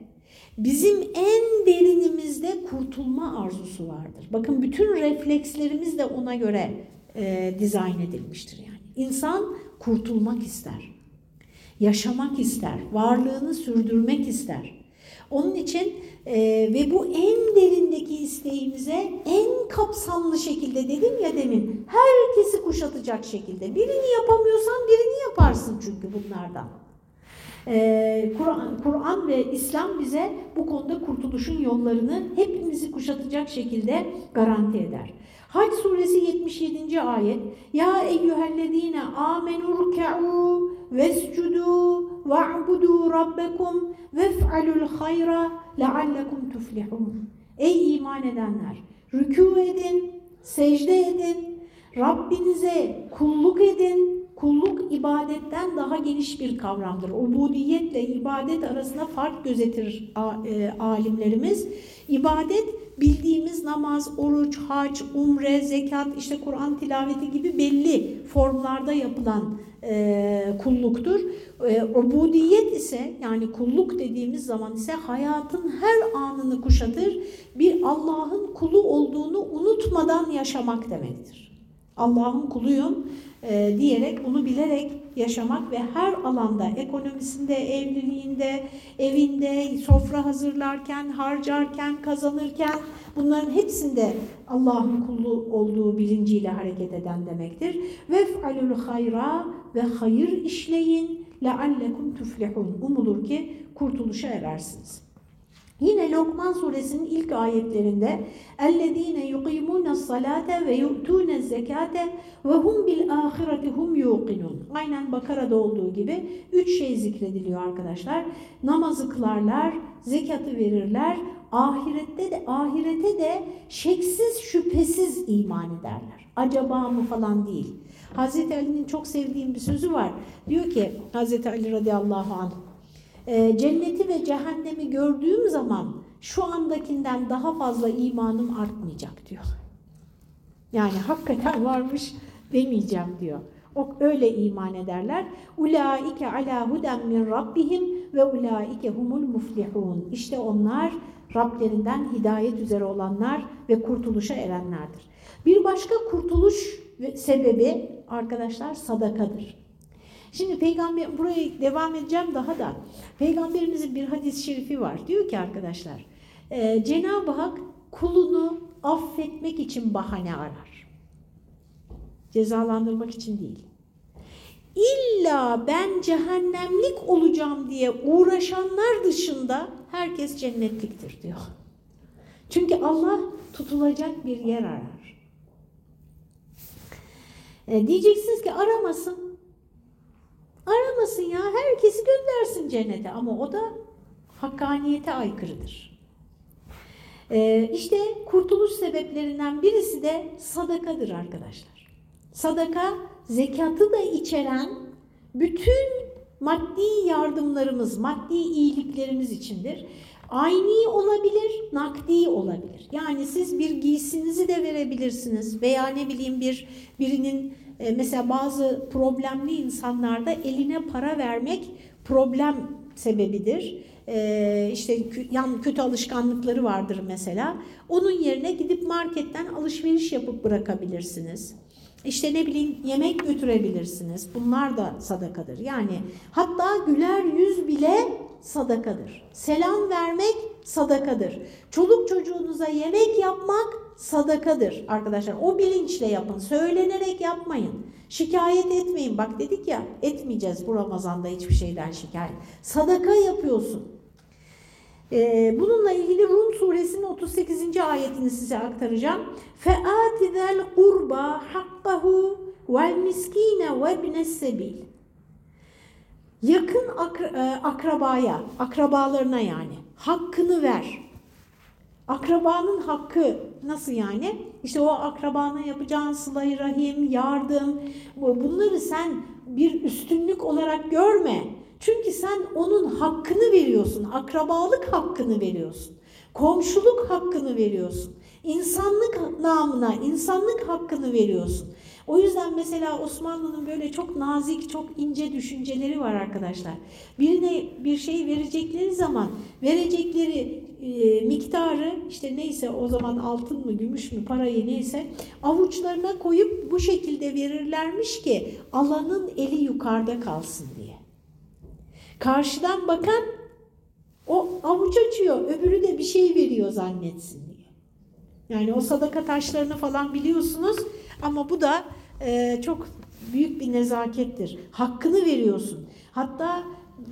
bizim en derinimizde kurtulma arzusu vardır. Bakın bütün reflekslerimiz de ona göre e, dizayn edilmiştir yani. İnsan kurtulmak ister yaşamak ister, varlığını sürdürmek ister. Onun için e, ve bu en derindeki isteğimize en kapsamlı şekilde dedim ya demin herkesi kuşatacak şekilde. Birini yapamıyorsan birini yaparsın çünkü bunlardan. Ee, Kur'an Kur ve İslam bize bu konuda kurtuluşun yollarını hepimizi kuşatacak şekilde garanti eder. Hac suresi 77. ayet Ya eyyühellezine amenurke'u vescudu ve'budu rabbekum vef'alul hayra leallekum tuflihun. Ey iman edenler! Rükû edin, secde edin, Rabbinize kulluk edin, kulluk ibadetten daha geniş bir kavramdır. Ubudiyetle ibadet arasında fark gözetir e, alimlerimiz. İbadet bildiğimiz namaz, oruç, hac, umre, zekat, işte Kur'an tilaveti gibi belli formlarda yapılan e, kulluktur. E, ubudiyet ise yani kulluk dediğimiz zaman ise hayatın her anını kuşatır. Bir Allah'ın kulu olduğunu unutmadan yaşamak demektir. Allah'ın kuluyum e, diyerek bunu bilerek yaşamak ve her alanda ekonomisinde, evliliğinde, evinde, sofra hazırlarken, harcarken, kazanırken bunların hepsinde Allah'ın kulu olduğu bilinciyle hareket eden demektir. Vef'alul hayra ve hayır işleyin leallekum tuflihun. Umulur ki kurtuluşa erersiniz. Yine Lokman suresinin ilk ayetlerinde اَلَّذ۪ينَ يُقِيمُونَ الصَّلَاةَ وَيُؤْتُونَ الزَّكَاةَ وَهُمْ بِالْآخِرَةِ هُمْ يُوقِنُونَ Aynen Bakara'da olduğu gibi üç şey zikrediliyor arkadaşlar. Namazı kılarlar, zekatı verirler, ahirette de ahirete de şeksiz şüphesiz iman ederler. Acaba mı falan değil. Hazreti Ali'nin çok sevdiğim bir sözü var. Diyor ki Hazreti Ali radıyallahu anh e, cenneti ve cehennemi gördüğüm zaman şu andakinden daha fazla imanım artmayacak diyor. Yani hakikaten varmış demeyeceğim diyor. O öyle iman ederler. Ulaike ala huden min rabbihim ve ulaike humul muflihun. İşte onlar Rablerinden hidayet üzere olanlar ve kurtuluşa erenlerdir. Bir başka kurtuluş sebebi arkadaşlar sadakadır. Şimdi peygamber buraya devam edeceğim daha da. Peygamberimizin bir hadis-i şerifi var. Diyor ki arkadaşlar e, Cenab-ı Hak kulunu affetmek için bahane arar. Cezalandırmak için değil. İlla ben cehennemlik olacağım diye uğraşanlar dışında herkes cennetliktir diyor. Çünkü Allah tutulacak bir yer arar. E, diyeceksiniz ki aramasın. Aramasın ya herkesi göndersin cennete ama o da hakkaniyete aykırıdır. Ee, işte kurtuluş sebeplerinden birisi de sadakadır arkadaşlar. Sadaka zekatı da içeren bütün maddi yardımlarımız, maddi iyiliklerimiz içindir. Ayni olabilir, nakdi olabilir. Yani siz bir giysinizi de verebilirsiniz veya ne bileyim bir birinin e, mesela bazı problemli insanlarda eline para vermek problem sebebidir. E, işte yan kötü alışkanlıkları vardır mesela. Onun yerine gidip marketten alışveriş yapıp bırakabilirsiniz. İşte ne bileyim yemek götürebilirsiniz. Bunlar da sadakadır. Yani hatta güler yüz bile sadakadır. Selam vermek sadakadır. Çoluk çocuğunuza yemek yapmak sadakadır arkadaşlar. O bilinçle yapın. Söylenerek yapmayın. Şikayet etmeyin. Bak dedik ya etmeyeceğiz bu Ramazan'da hiçbir şeyden şikayet. Sadaka yapıyorsun. Ee, bununla ilgili Rum suresinin 38. ayetini size aktaracağım. Featizel kurba hakkahu vel miskine ve binesebil. Yakın akra e, akrabaya, akrabalarına yani hakkını ver. Akrabanın hakkı nasıl yani? İşte o akrabana yapacağın sıla rahim, yardım bunları sen bir üstünlük olarak görme. Çünkü sen onun hakkını veriyorsun, akrabalık hakkını veriyorsun, komşuluk hakkını veriyorsun, insanlık namına insanlık hakkını veriyorsun. O yüzden mesela Osmanlı'nın böyle çok nazik, çok ince düşünceleri var arkadaşlar. Birine bir şey verecekleri zaman verecekleri e, miktarı işte neyse o zaman altın mı gümüş mü parayı neyse avuçlarına koyup bu şekilde verirlermiş ki alanın eli yukarıda kalsın diye. Karşıdan bakan o avuç açıyor öbürü de bir şey veriyor zannetsin diye. Yani o sadaka taşlarını falan biliyorsunuz ama bu da e, çok büyük bir nezakettir. Hakkını veriyorsun. Hatta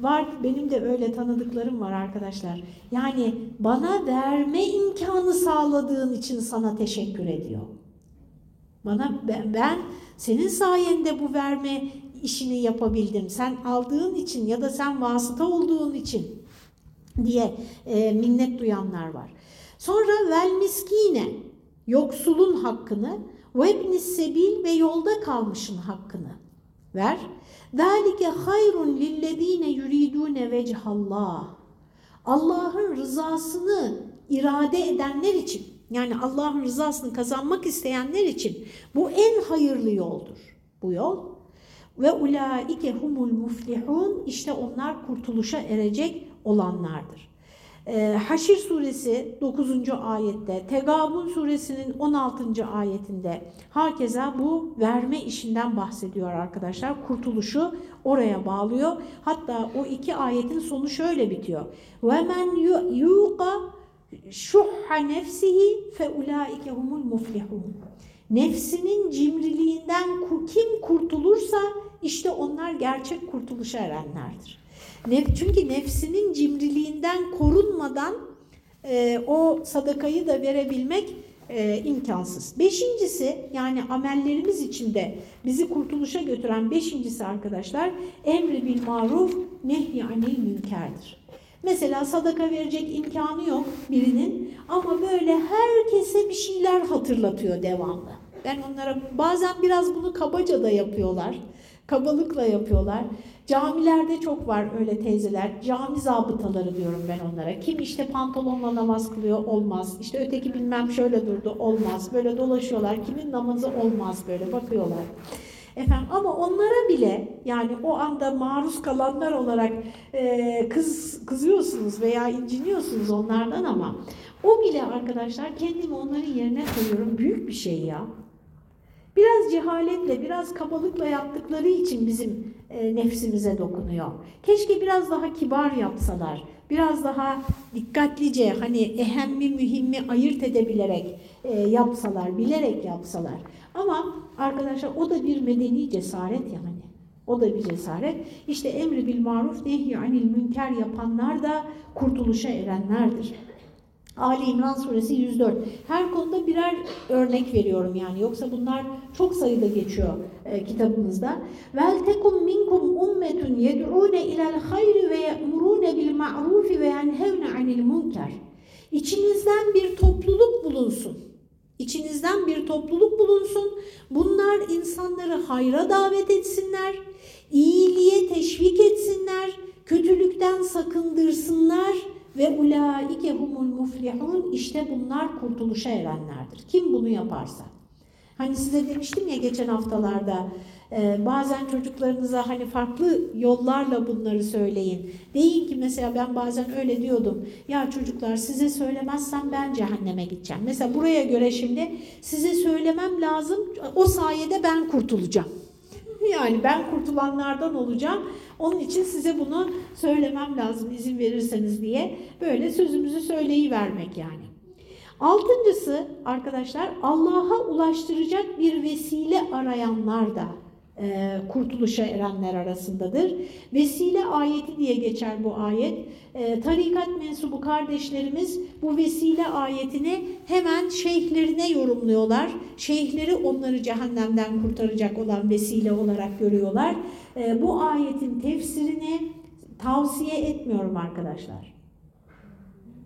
var benim de öyle tanıdıklarım var arkadaşlar. Yani bana verme imkanı sağladığın için sana teşekkür ediyor. Bana ben, ben senin sayende bu verme işini yapabildim. Sen aldığın için ya da sen vasıta olduğun için diye e, minnet duyanlar var. Sonra vel miskine yoksulun hakkını ve ibnis sebil ve yolda kalmışın hakkını ver. Zalike hayrun lillezine yuridune vechallah. Allah'ın rızasını irade edenler için yani Allah'ın rızasını kazanmak isteyenler için bu en hayırlı yoldur. Bu yol ve ulaike humul muflihun işte onlar kurtuluşa erecek olanlardır. Ee, Haşir suresi 9. ayette, Tegabun suresinin 16. ayetinde hakeza bu verme işinden bahsediyor arkadaşlar. Kurtuluşu oraya bağlıyor. Hatta o iki ayetin sonu şöyle bitiyor. وَمَنْ يُوقَ şuhha nefsihi fe ulaike humul muflihun. Nefsinin cimriliğinden ku- kim kurtulursa işte onlar gerçek kurtuluşa erenlerdir. Nef, çünkü nefsinin cimriliğinden korunmadan e, o sadakayı da verebilmek e, imkansız. Beşincisi yani amellerimiz içinde bizi kurtuluşa götüren beşincisi arkadaşlar emri bil maruf nehy anil münkerdir. Mesela sadaka verecek imkanı yok birinin ama böyle herkese bir şeyler hatırlatıyor devamlı. Ben onlara bazen biraz bunu kabaca da yapıyorlar. Kabalıkla yapıyorlar. Camilerde çok var öyle teyzeler. Cami zabıtaları diyorum ben onlara. Kim işte pantolonla namaz kılıyor olmaz. İşte öteki bilmem şöyle durdu olmaz. Böyle dolaşıyorlar. Kimin namazı olmaz böyle bakıyorlar. Efendim ama onlara bile yani o anda maruz kalanlar olarak e, kız kızıyorsunuz veya inciniyorsunuz onlardan ama o bile arkadaşlar kendimi onların yerine koyuyorum. Büyük bir şey ya. Biraz cehaletle, biraz kabalıkla yaptıkları için bizim e, nefsimize dokunuyor. Keşke biraz daha kibar yapsalar, biraz daha dikkatlice hani ehemmi mühimmi ayırt edebilerek e, yapsalar, bilerek yapsalar. Ama arkadaşlar o da bir medeni cesaret yani. O da bir cesaret. İşte emri bil maruf nehy anil münker yapanlar da kurtuluşa erenlerdir. Ali İmran suresi 104. Her konuda birer örnek veriyorum yani. Yoksa bunlar çok sayıda geçiyor e, kitabımızda. Vel tekum minkum ummetun yed'une ilel hayri ve ye'murune bil ma'rufi ve yenhevne anil munker. İçinizden bir topluluk bulunsun. İçinizden bir topluluk bulunsun. Bunlar insanları hayra davet etsinler, iyiliğe teşvik etsinler, kötülükten sakındırsınlar ve ulaike humul muflihun işte bunlar kurtuluşa erenlerdir. Kim bunu yaparsa. Hani size demiştim ya geçen haftalarda e, bazen çocuklarınıza hani farklı yollarla bunları söyleyin. Deyin ki mesela ben bazen öyle diyordum. Ya çocuklar size söylemezsem ben cehenneme gideceğim. Mesela buraya göre şimdi size söylemem lazım. O sayede ben kurtulacağım. Yani ben kurtulanlardan olacağım. Onun için size bunu söylemem lazım izin verirseniz diye böyle sözümüzü söyleyivermek yani. Altıncısı arkadaşlar Allah'a ulaştıracak bir vesile arayanlar da e, kurtuluşa erenler arasındadır. Vesile ayeti diye geçer bu ayet. E, tarikat mensubu kardeşlerimiz bu vesile ayetini hemen şeyhlerine yorumluyorlar. Şeyhleri onları cehennemden kurtaracak olan vesile olarak görüyorlar. E, bu ayetin tefsirini tavsiye etmiyorum arkadaşlar.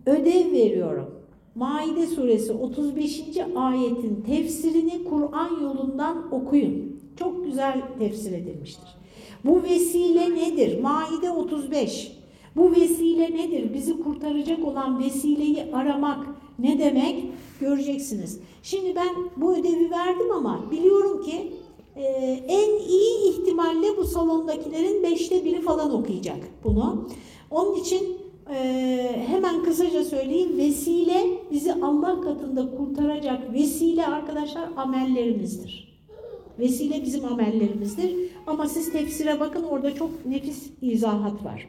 Ödev veriyorum. Maide suresi 35. ayetin tefsirini Kur'an yolundan okuyun. Çok güzel tefsir edilmiştir. Bu vesile nedir? Maide 35. Bu vesile nedir? Bizi kurtaracak olan vesileyi aramak ne demek? Göreceksiniz. Şimdi ben bu ödevi verdim ama biliyorum ki e, en iyi ihtimalle bu salondakilerin beşte biri falan okuyacak bunu. Onun için ee, hemen kısaca söyleyeyim. Vesile bizi Allah katında kurtaracak vesile arkadaşlar amellerimizdir. Vesile bizim amellerimizdir. Ama siz tefsire bakın orada çok nefis izahat var.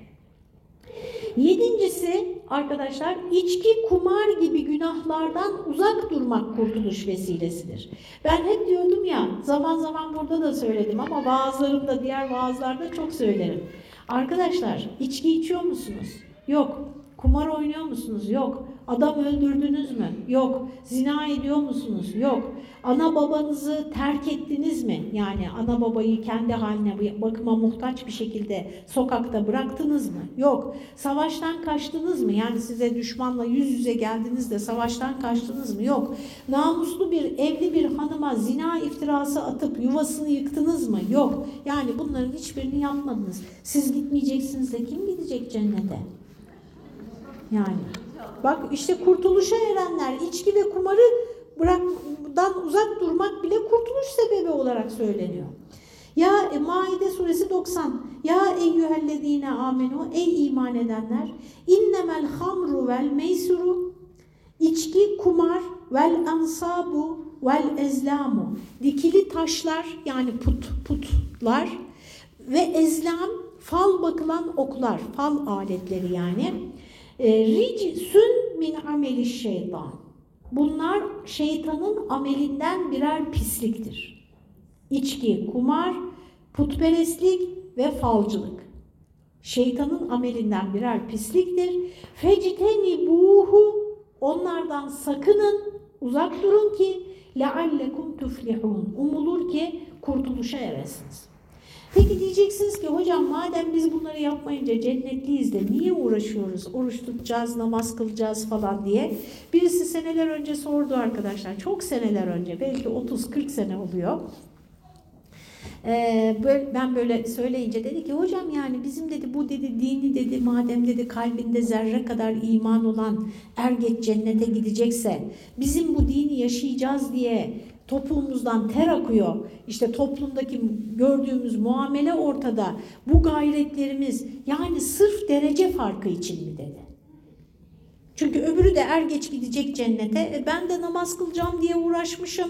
Yedincisi arkadaşlar içki, kumar gibi günahlardan uzak durmak kurtuluş vesilesidir. Ben hep diyordum ya zaman zaman burada da söyledim ama vaazlarımda diğer vaazlarda çok söylerim. Arkadaşlar içki içiyor musunuz? Yok. Kumar oynuyor musunuz? Yok. Adam öldürdünüz mü? Yok. Zina ediyor musunuz? Yok. Ana babanızı terk ettiniz mi? Yani ana babayı kendi haline bakıma muhtaç bir şekilde sokakta bıraktınız mı? Yok. Savaştan kaçtınız mı? Yani size düşmanla yüz yüze geldiniz de savaştan kaçtınız mı? Yok. Namuslu bir evli bir hanıma zina iftirası atıp yuvasını yıktınız mı? Yok. Yani bunların hiçbirini yapmadınız. Siz gitmeyeceksiniz de kim gidecek cennete? Yani. Bak işte kurtuluşa erenler içki ve kumarı bırakdan uzak durmak bile kurtuluş sebebi olarak söyleniyor. Ya e, Maide suresi 90. Ya eyyühellezine amenu ey iman edenler innemel hamru vel meysuru içki, kumar vel ansabu vel ezlamu dikili taşlar yani put putlar ve ezlam fal bakılan oklar, fal aletleri yani. E, Ricsün min ameli şeytan. Bunlar şeytanın amelinden birer pisliktir. İçki, kumar, putperestlik ve falcılık. Şeytanın amelinden birer pisliktir. Fecteni buhu onlardan sakının, uzak durun ki leallekum tuflihun. Umulur ki kurtuluşa eresiniz. Peki diyeceksiniz ki hocam madem biz bunları yapmayınca cennetliyiz de niye uğraşıyoruz? Oruç tutacağız, namaz kılacağız falan diye. Birisi seneler önce sordu arkadaşlar. Çok seneler önce belki 30-40 sene oluyor. Ee, ben böyle söyleyince dedi ki hocam yani bizim dedi bu dedi dini dedi madem dedi kalbinde zerre kadar iman olan er geç cennete gidecekse bizim bu dini yaşayacağız diye topuğumuzdan ter akıyor. İşte toplumdaki gördüğümüz muamele ortada. Bu gayretlerimiz yani sırf derece farkı için mi dedi. Çünkü öbürü de er geç gidecek cennete. E ben de namaz kılacağım diye uğraşmışım.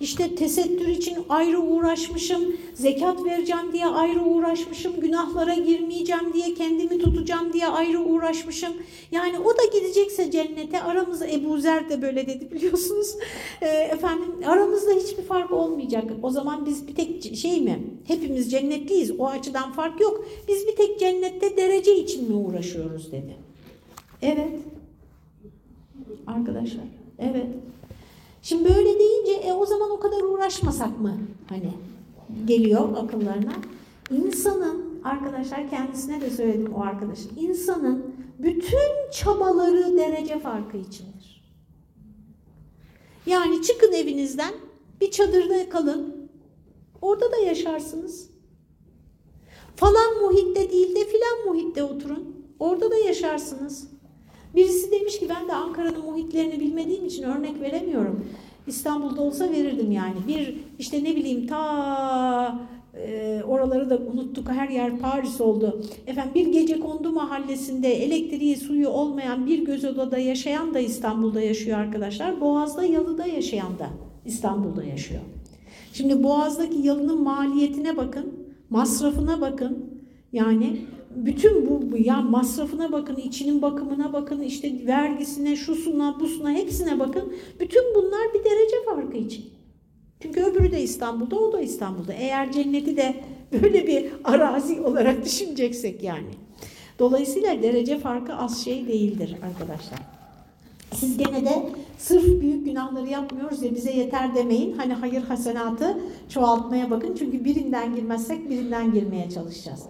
İşte tesettür için ayrı uğraşmışım. Zekat vereceğim diye ayrı uğraşmışım. Günahlara girmeyeceğim diye kendimi tutacağım diye ayrı uğraşmışım. Yani o da gidecekse cennete aramızda Ebu Zer de böyle dedi biliyorsunuz. E, efendim aramızda hiçbir fark olmayacak. O zaman biz bir tek şey mi? Hepimiz cennetliyiz. O açıdan fark yok. Biz bir tek cennette derece için mi uğraşıyoruz dedi. Evet. Arkadaşlar. Evet. Şimdi böyle deyince e, o zaman o kadar uğraşmasak mı? Hani geliyor akıllarına. İnsanın arkadaşlar kendisine de söyledim o arkadaşın. İnsanın bütün çabaları derece farkı içindir. Yani çıkın evinizden bir çadırda kalın. Orada da yaşarsınız. Falan muhitte değil de filan muhitte oturun. Orada da yaşarsınız. Birisi demiş ki ben de Ankara'nın muhitlerini bilmediğim için örnek veremiyorum. İstanbul'da olsa verirdim yani. Bir işte ne bileyim ta e, oraları da unuttuk her yer Paris oldu. Efendim bir gece kondu mahallesinde elektriği suyu olmayan bir göz odada yaşayan da İstanbul'da yaşıyor arkadaşlar. Boğaz'da yalıda yaşayan da İstanbul'da yaşıyor. Şimdi Boğaz'daki yalının maliyetine bakın, masrafına bakın. Yani bütün bu ya masrafına bakın, içinin bakımına bakın, işte vergisine, şusuna, busuna hepsine bakın. Bütün bunlar bir derece farkı için. Çünkü öbürü de İstanbul'da, o da İstanbul'da. Eğer cenneti de böyle bir arazi olarak düşüneceksek yani. Dolayısıyla derece farkı az şey değildir arkadaşlar. Siz gene de sırf büyük günahları yapmıyoruz ya bize yeter demeyin. Hani hayır hasenatı çoğaltmaya bakın. Çünkü birinden girmezsek birinden girmeye çalışacağız.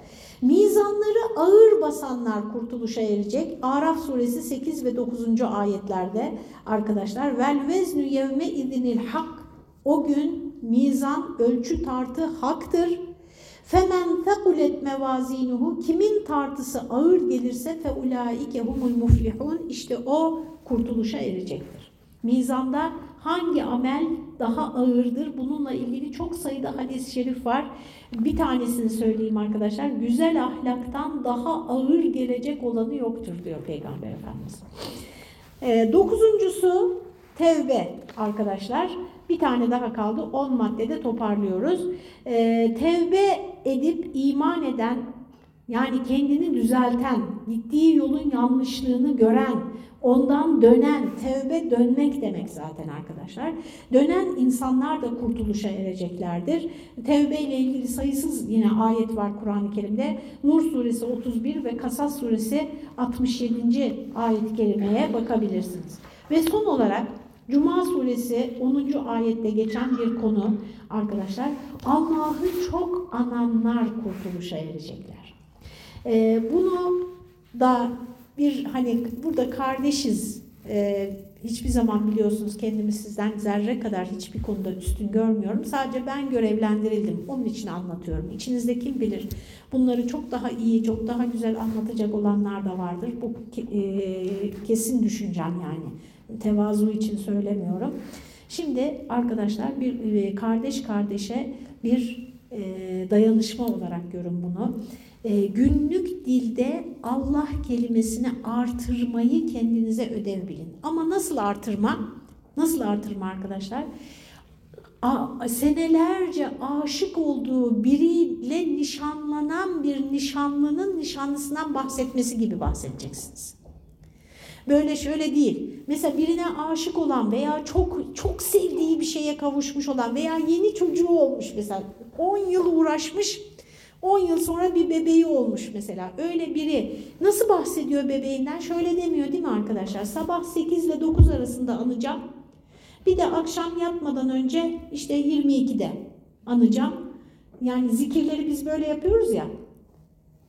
Mizanları ağır basanlar kurtuluşa erecek. Araf suresi 8 ve 9. ayetlerde arkadaşlar vel veznu yevme idinil hak o gün mizan ölçü tartı haktır. Femen fekulet mevazinuhu kimin tartısı ağır gelirse fe ulaike humul muflihun işte o kurtuluşa erecektir. Mizanda hangi amel daha ağırdır? Bununla ilgili çok sayıda hadis-i şerif var. Bir tanesini söyleyeyim arkadaşlar. Güzel ahlaktan daha ağır gelecek olanı yoktur diyor Peygamber Efendimiz. E, dokuzuncusu tevbe arkadaşlar. Bir tane daha kaldı. 10 maddede toparlıyoruz. E, tevbe edip iman eden yani kendini düzelten, gittiği yolun yanlışlığını gören, Ondan dönen, tevbe dönmek demek zaten arkadaşlar. Dönen insanlar da kurtuluşa ereceklerdir. Tevbe ile ilgili sayısız yine ayet var Kur'an-ı Kerim'de. Nur suresi 31 ve Kasas suresi 67. ayet-i kerimeye bakabilirsiniz. Ve son olarak Cuma suresi 10. ayette geçen bir konu arkadaşlar. Allah'ı çok ananlar kurtuluşa erecekler. Ee, bunu da bir hani burada kardeşiz. Ee, hiçbir zaman biliyorsunuz kendimi sizden zerre kadar hiçbir konuda üstün görmüyorum. Sadece ben görevlendirildim. Onun için anlatıyorum. İçinizde kim bilir bunları çok daha iyi, çok daha güzel anlatacak olanlar da vardır. Bu e, kesin düşüncem yani. Tevazu için söylemiyorum. Şimdi arkadaşlar bir e, kardeş kardeşe bir e, dayanışma olarak görün bunu. E, günlük dilde Allah kelimesini artırmayı kendinize ödev bilin. Ama nasıl artırma? Nasıl artırma arkadaşlar? Senelerce aşık olduğu biriyle nişanlanan bir nişanlının nişanlısından bahsetmesi gibi bahsedeceksiniz. Böyle şöyle değil. Mesela birine aşık olan veya çok çok sevdiği bir şeye kavuşmuş olan veya yeni çocuğu olmuş mesela 10 yıl uğraşmış 10 yıl sonra bir bebeği olmuş mesela. Öyle biri nasıl bahsediyor bebeğinden? Şöyle demiyor değil mi arkadaşlar? Sabah 8 ile 9 arasında anacağım. Bir de akşam yatmadan önce işte 22'de anacağım. Yani zikirleri biz böyle yapıyoruz ya.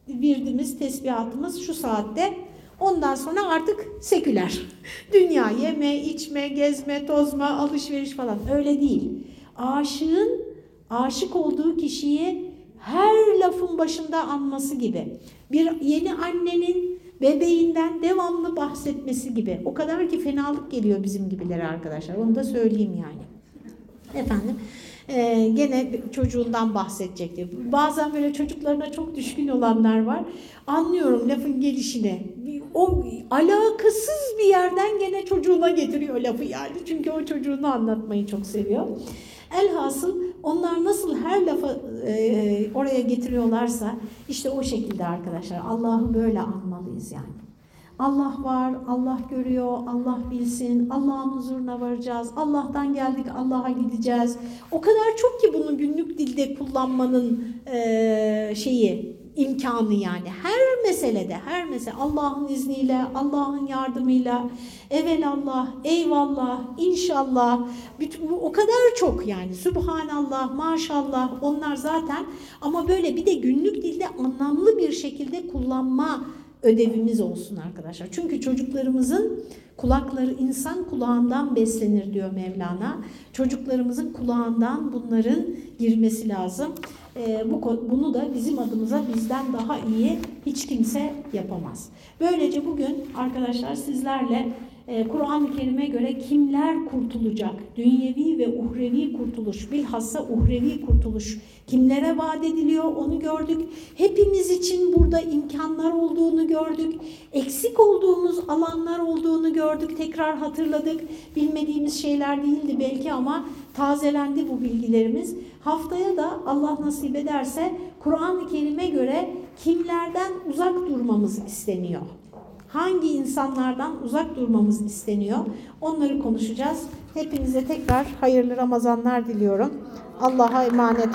Virdimiz, tesbihatımız şu saatte. Ondan sonra artık seküler. Dünya yeme, içme, gezme, tozma, alışveriş falan. Öyle değil. Aşığın aşık olduğu kişiyi her lafın başında anması gibi. Bir yeni annenin bebeğinden devamlı bahsetmesi gibi. O kadar ki fenalık geliyor bizim gibilere arkadaşlar. Onu da söyleyeyim yani. Efendim e, gene çocuğundan bahsedecek diyor. Bazen böyle çocuklarına çok düşkün olanlar var. Anlıyorum lafın gelişine. O alakasız bir yerden gene çocuğuna getiriyor lafı yani. Çünkü o çocuğunu anlatmayı çok seviyor. Elhasıl onlar nasıl her lafı e, oraya getiriyorlarsa işte o şekilde arkadaşlar Allah'ı böyle anmalıyız yani. Allah var, Allah görüyor, Allah bilsin, Allah'ın huzuruna varacağız, Allah'tan geldik, Allah'a gideceğiz. O kadar çok ki bunu günlük dilde kullanmanın e, şeyi, imkanı yani. Her meselede, her mesele Allah'ın izniyle, Allah'ın yardımıyla, evelallah, eyvallah, inşallah, bütün, bu o kadar çok yani. Subhanallah, maşallah onlar zaten ama böyle bir de günlük dilde anlamlı bir şekilde kullanma ödevimiz olsun arkadaşlar. Çünkü çocuklarımızın kulakları insan kulağından beslenir diyor Mevlana. Çocuklarımızın kulağından bunların girmesi lazım. Ee, bu bunu da bizim adımıza bizden daha iyi hiç kimse yapamaz. Böylece bugün arkadaşlar sizlerle e, Kur'an-ı Kerim'e göre kimler kurtulacak? Dünyevi ve uhrevi kurtuluş, bilhassa uhrevi kurtuluş kimlere vaat ediliyor onu gördük. Hepimiz için burada imkanlar olduğunu gördük. Eksik olduğumuz alanlar olduğunu gördük. Tekrar hatırladık. Bilmediğimiz şeyler değildi belki ama tazelendi bu bilgilerimiz. Haftaya da Allah nasip ederse Kur'an-ı Kerim'e göre kimlerden uzak durmamız isteniyor? hangi insanlardan uzak durmamız isteniyor? Onları konuşacağız. Hepinize tekrar hayırlı Ramazanlar diliyorum. Allah'a emanet olun.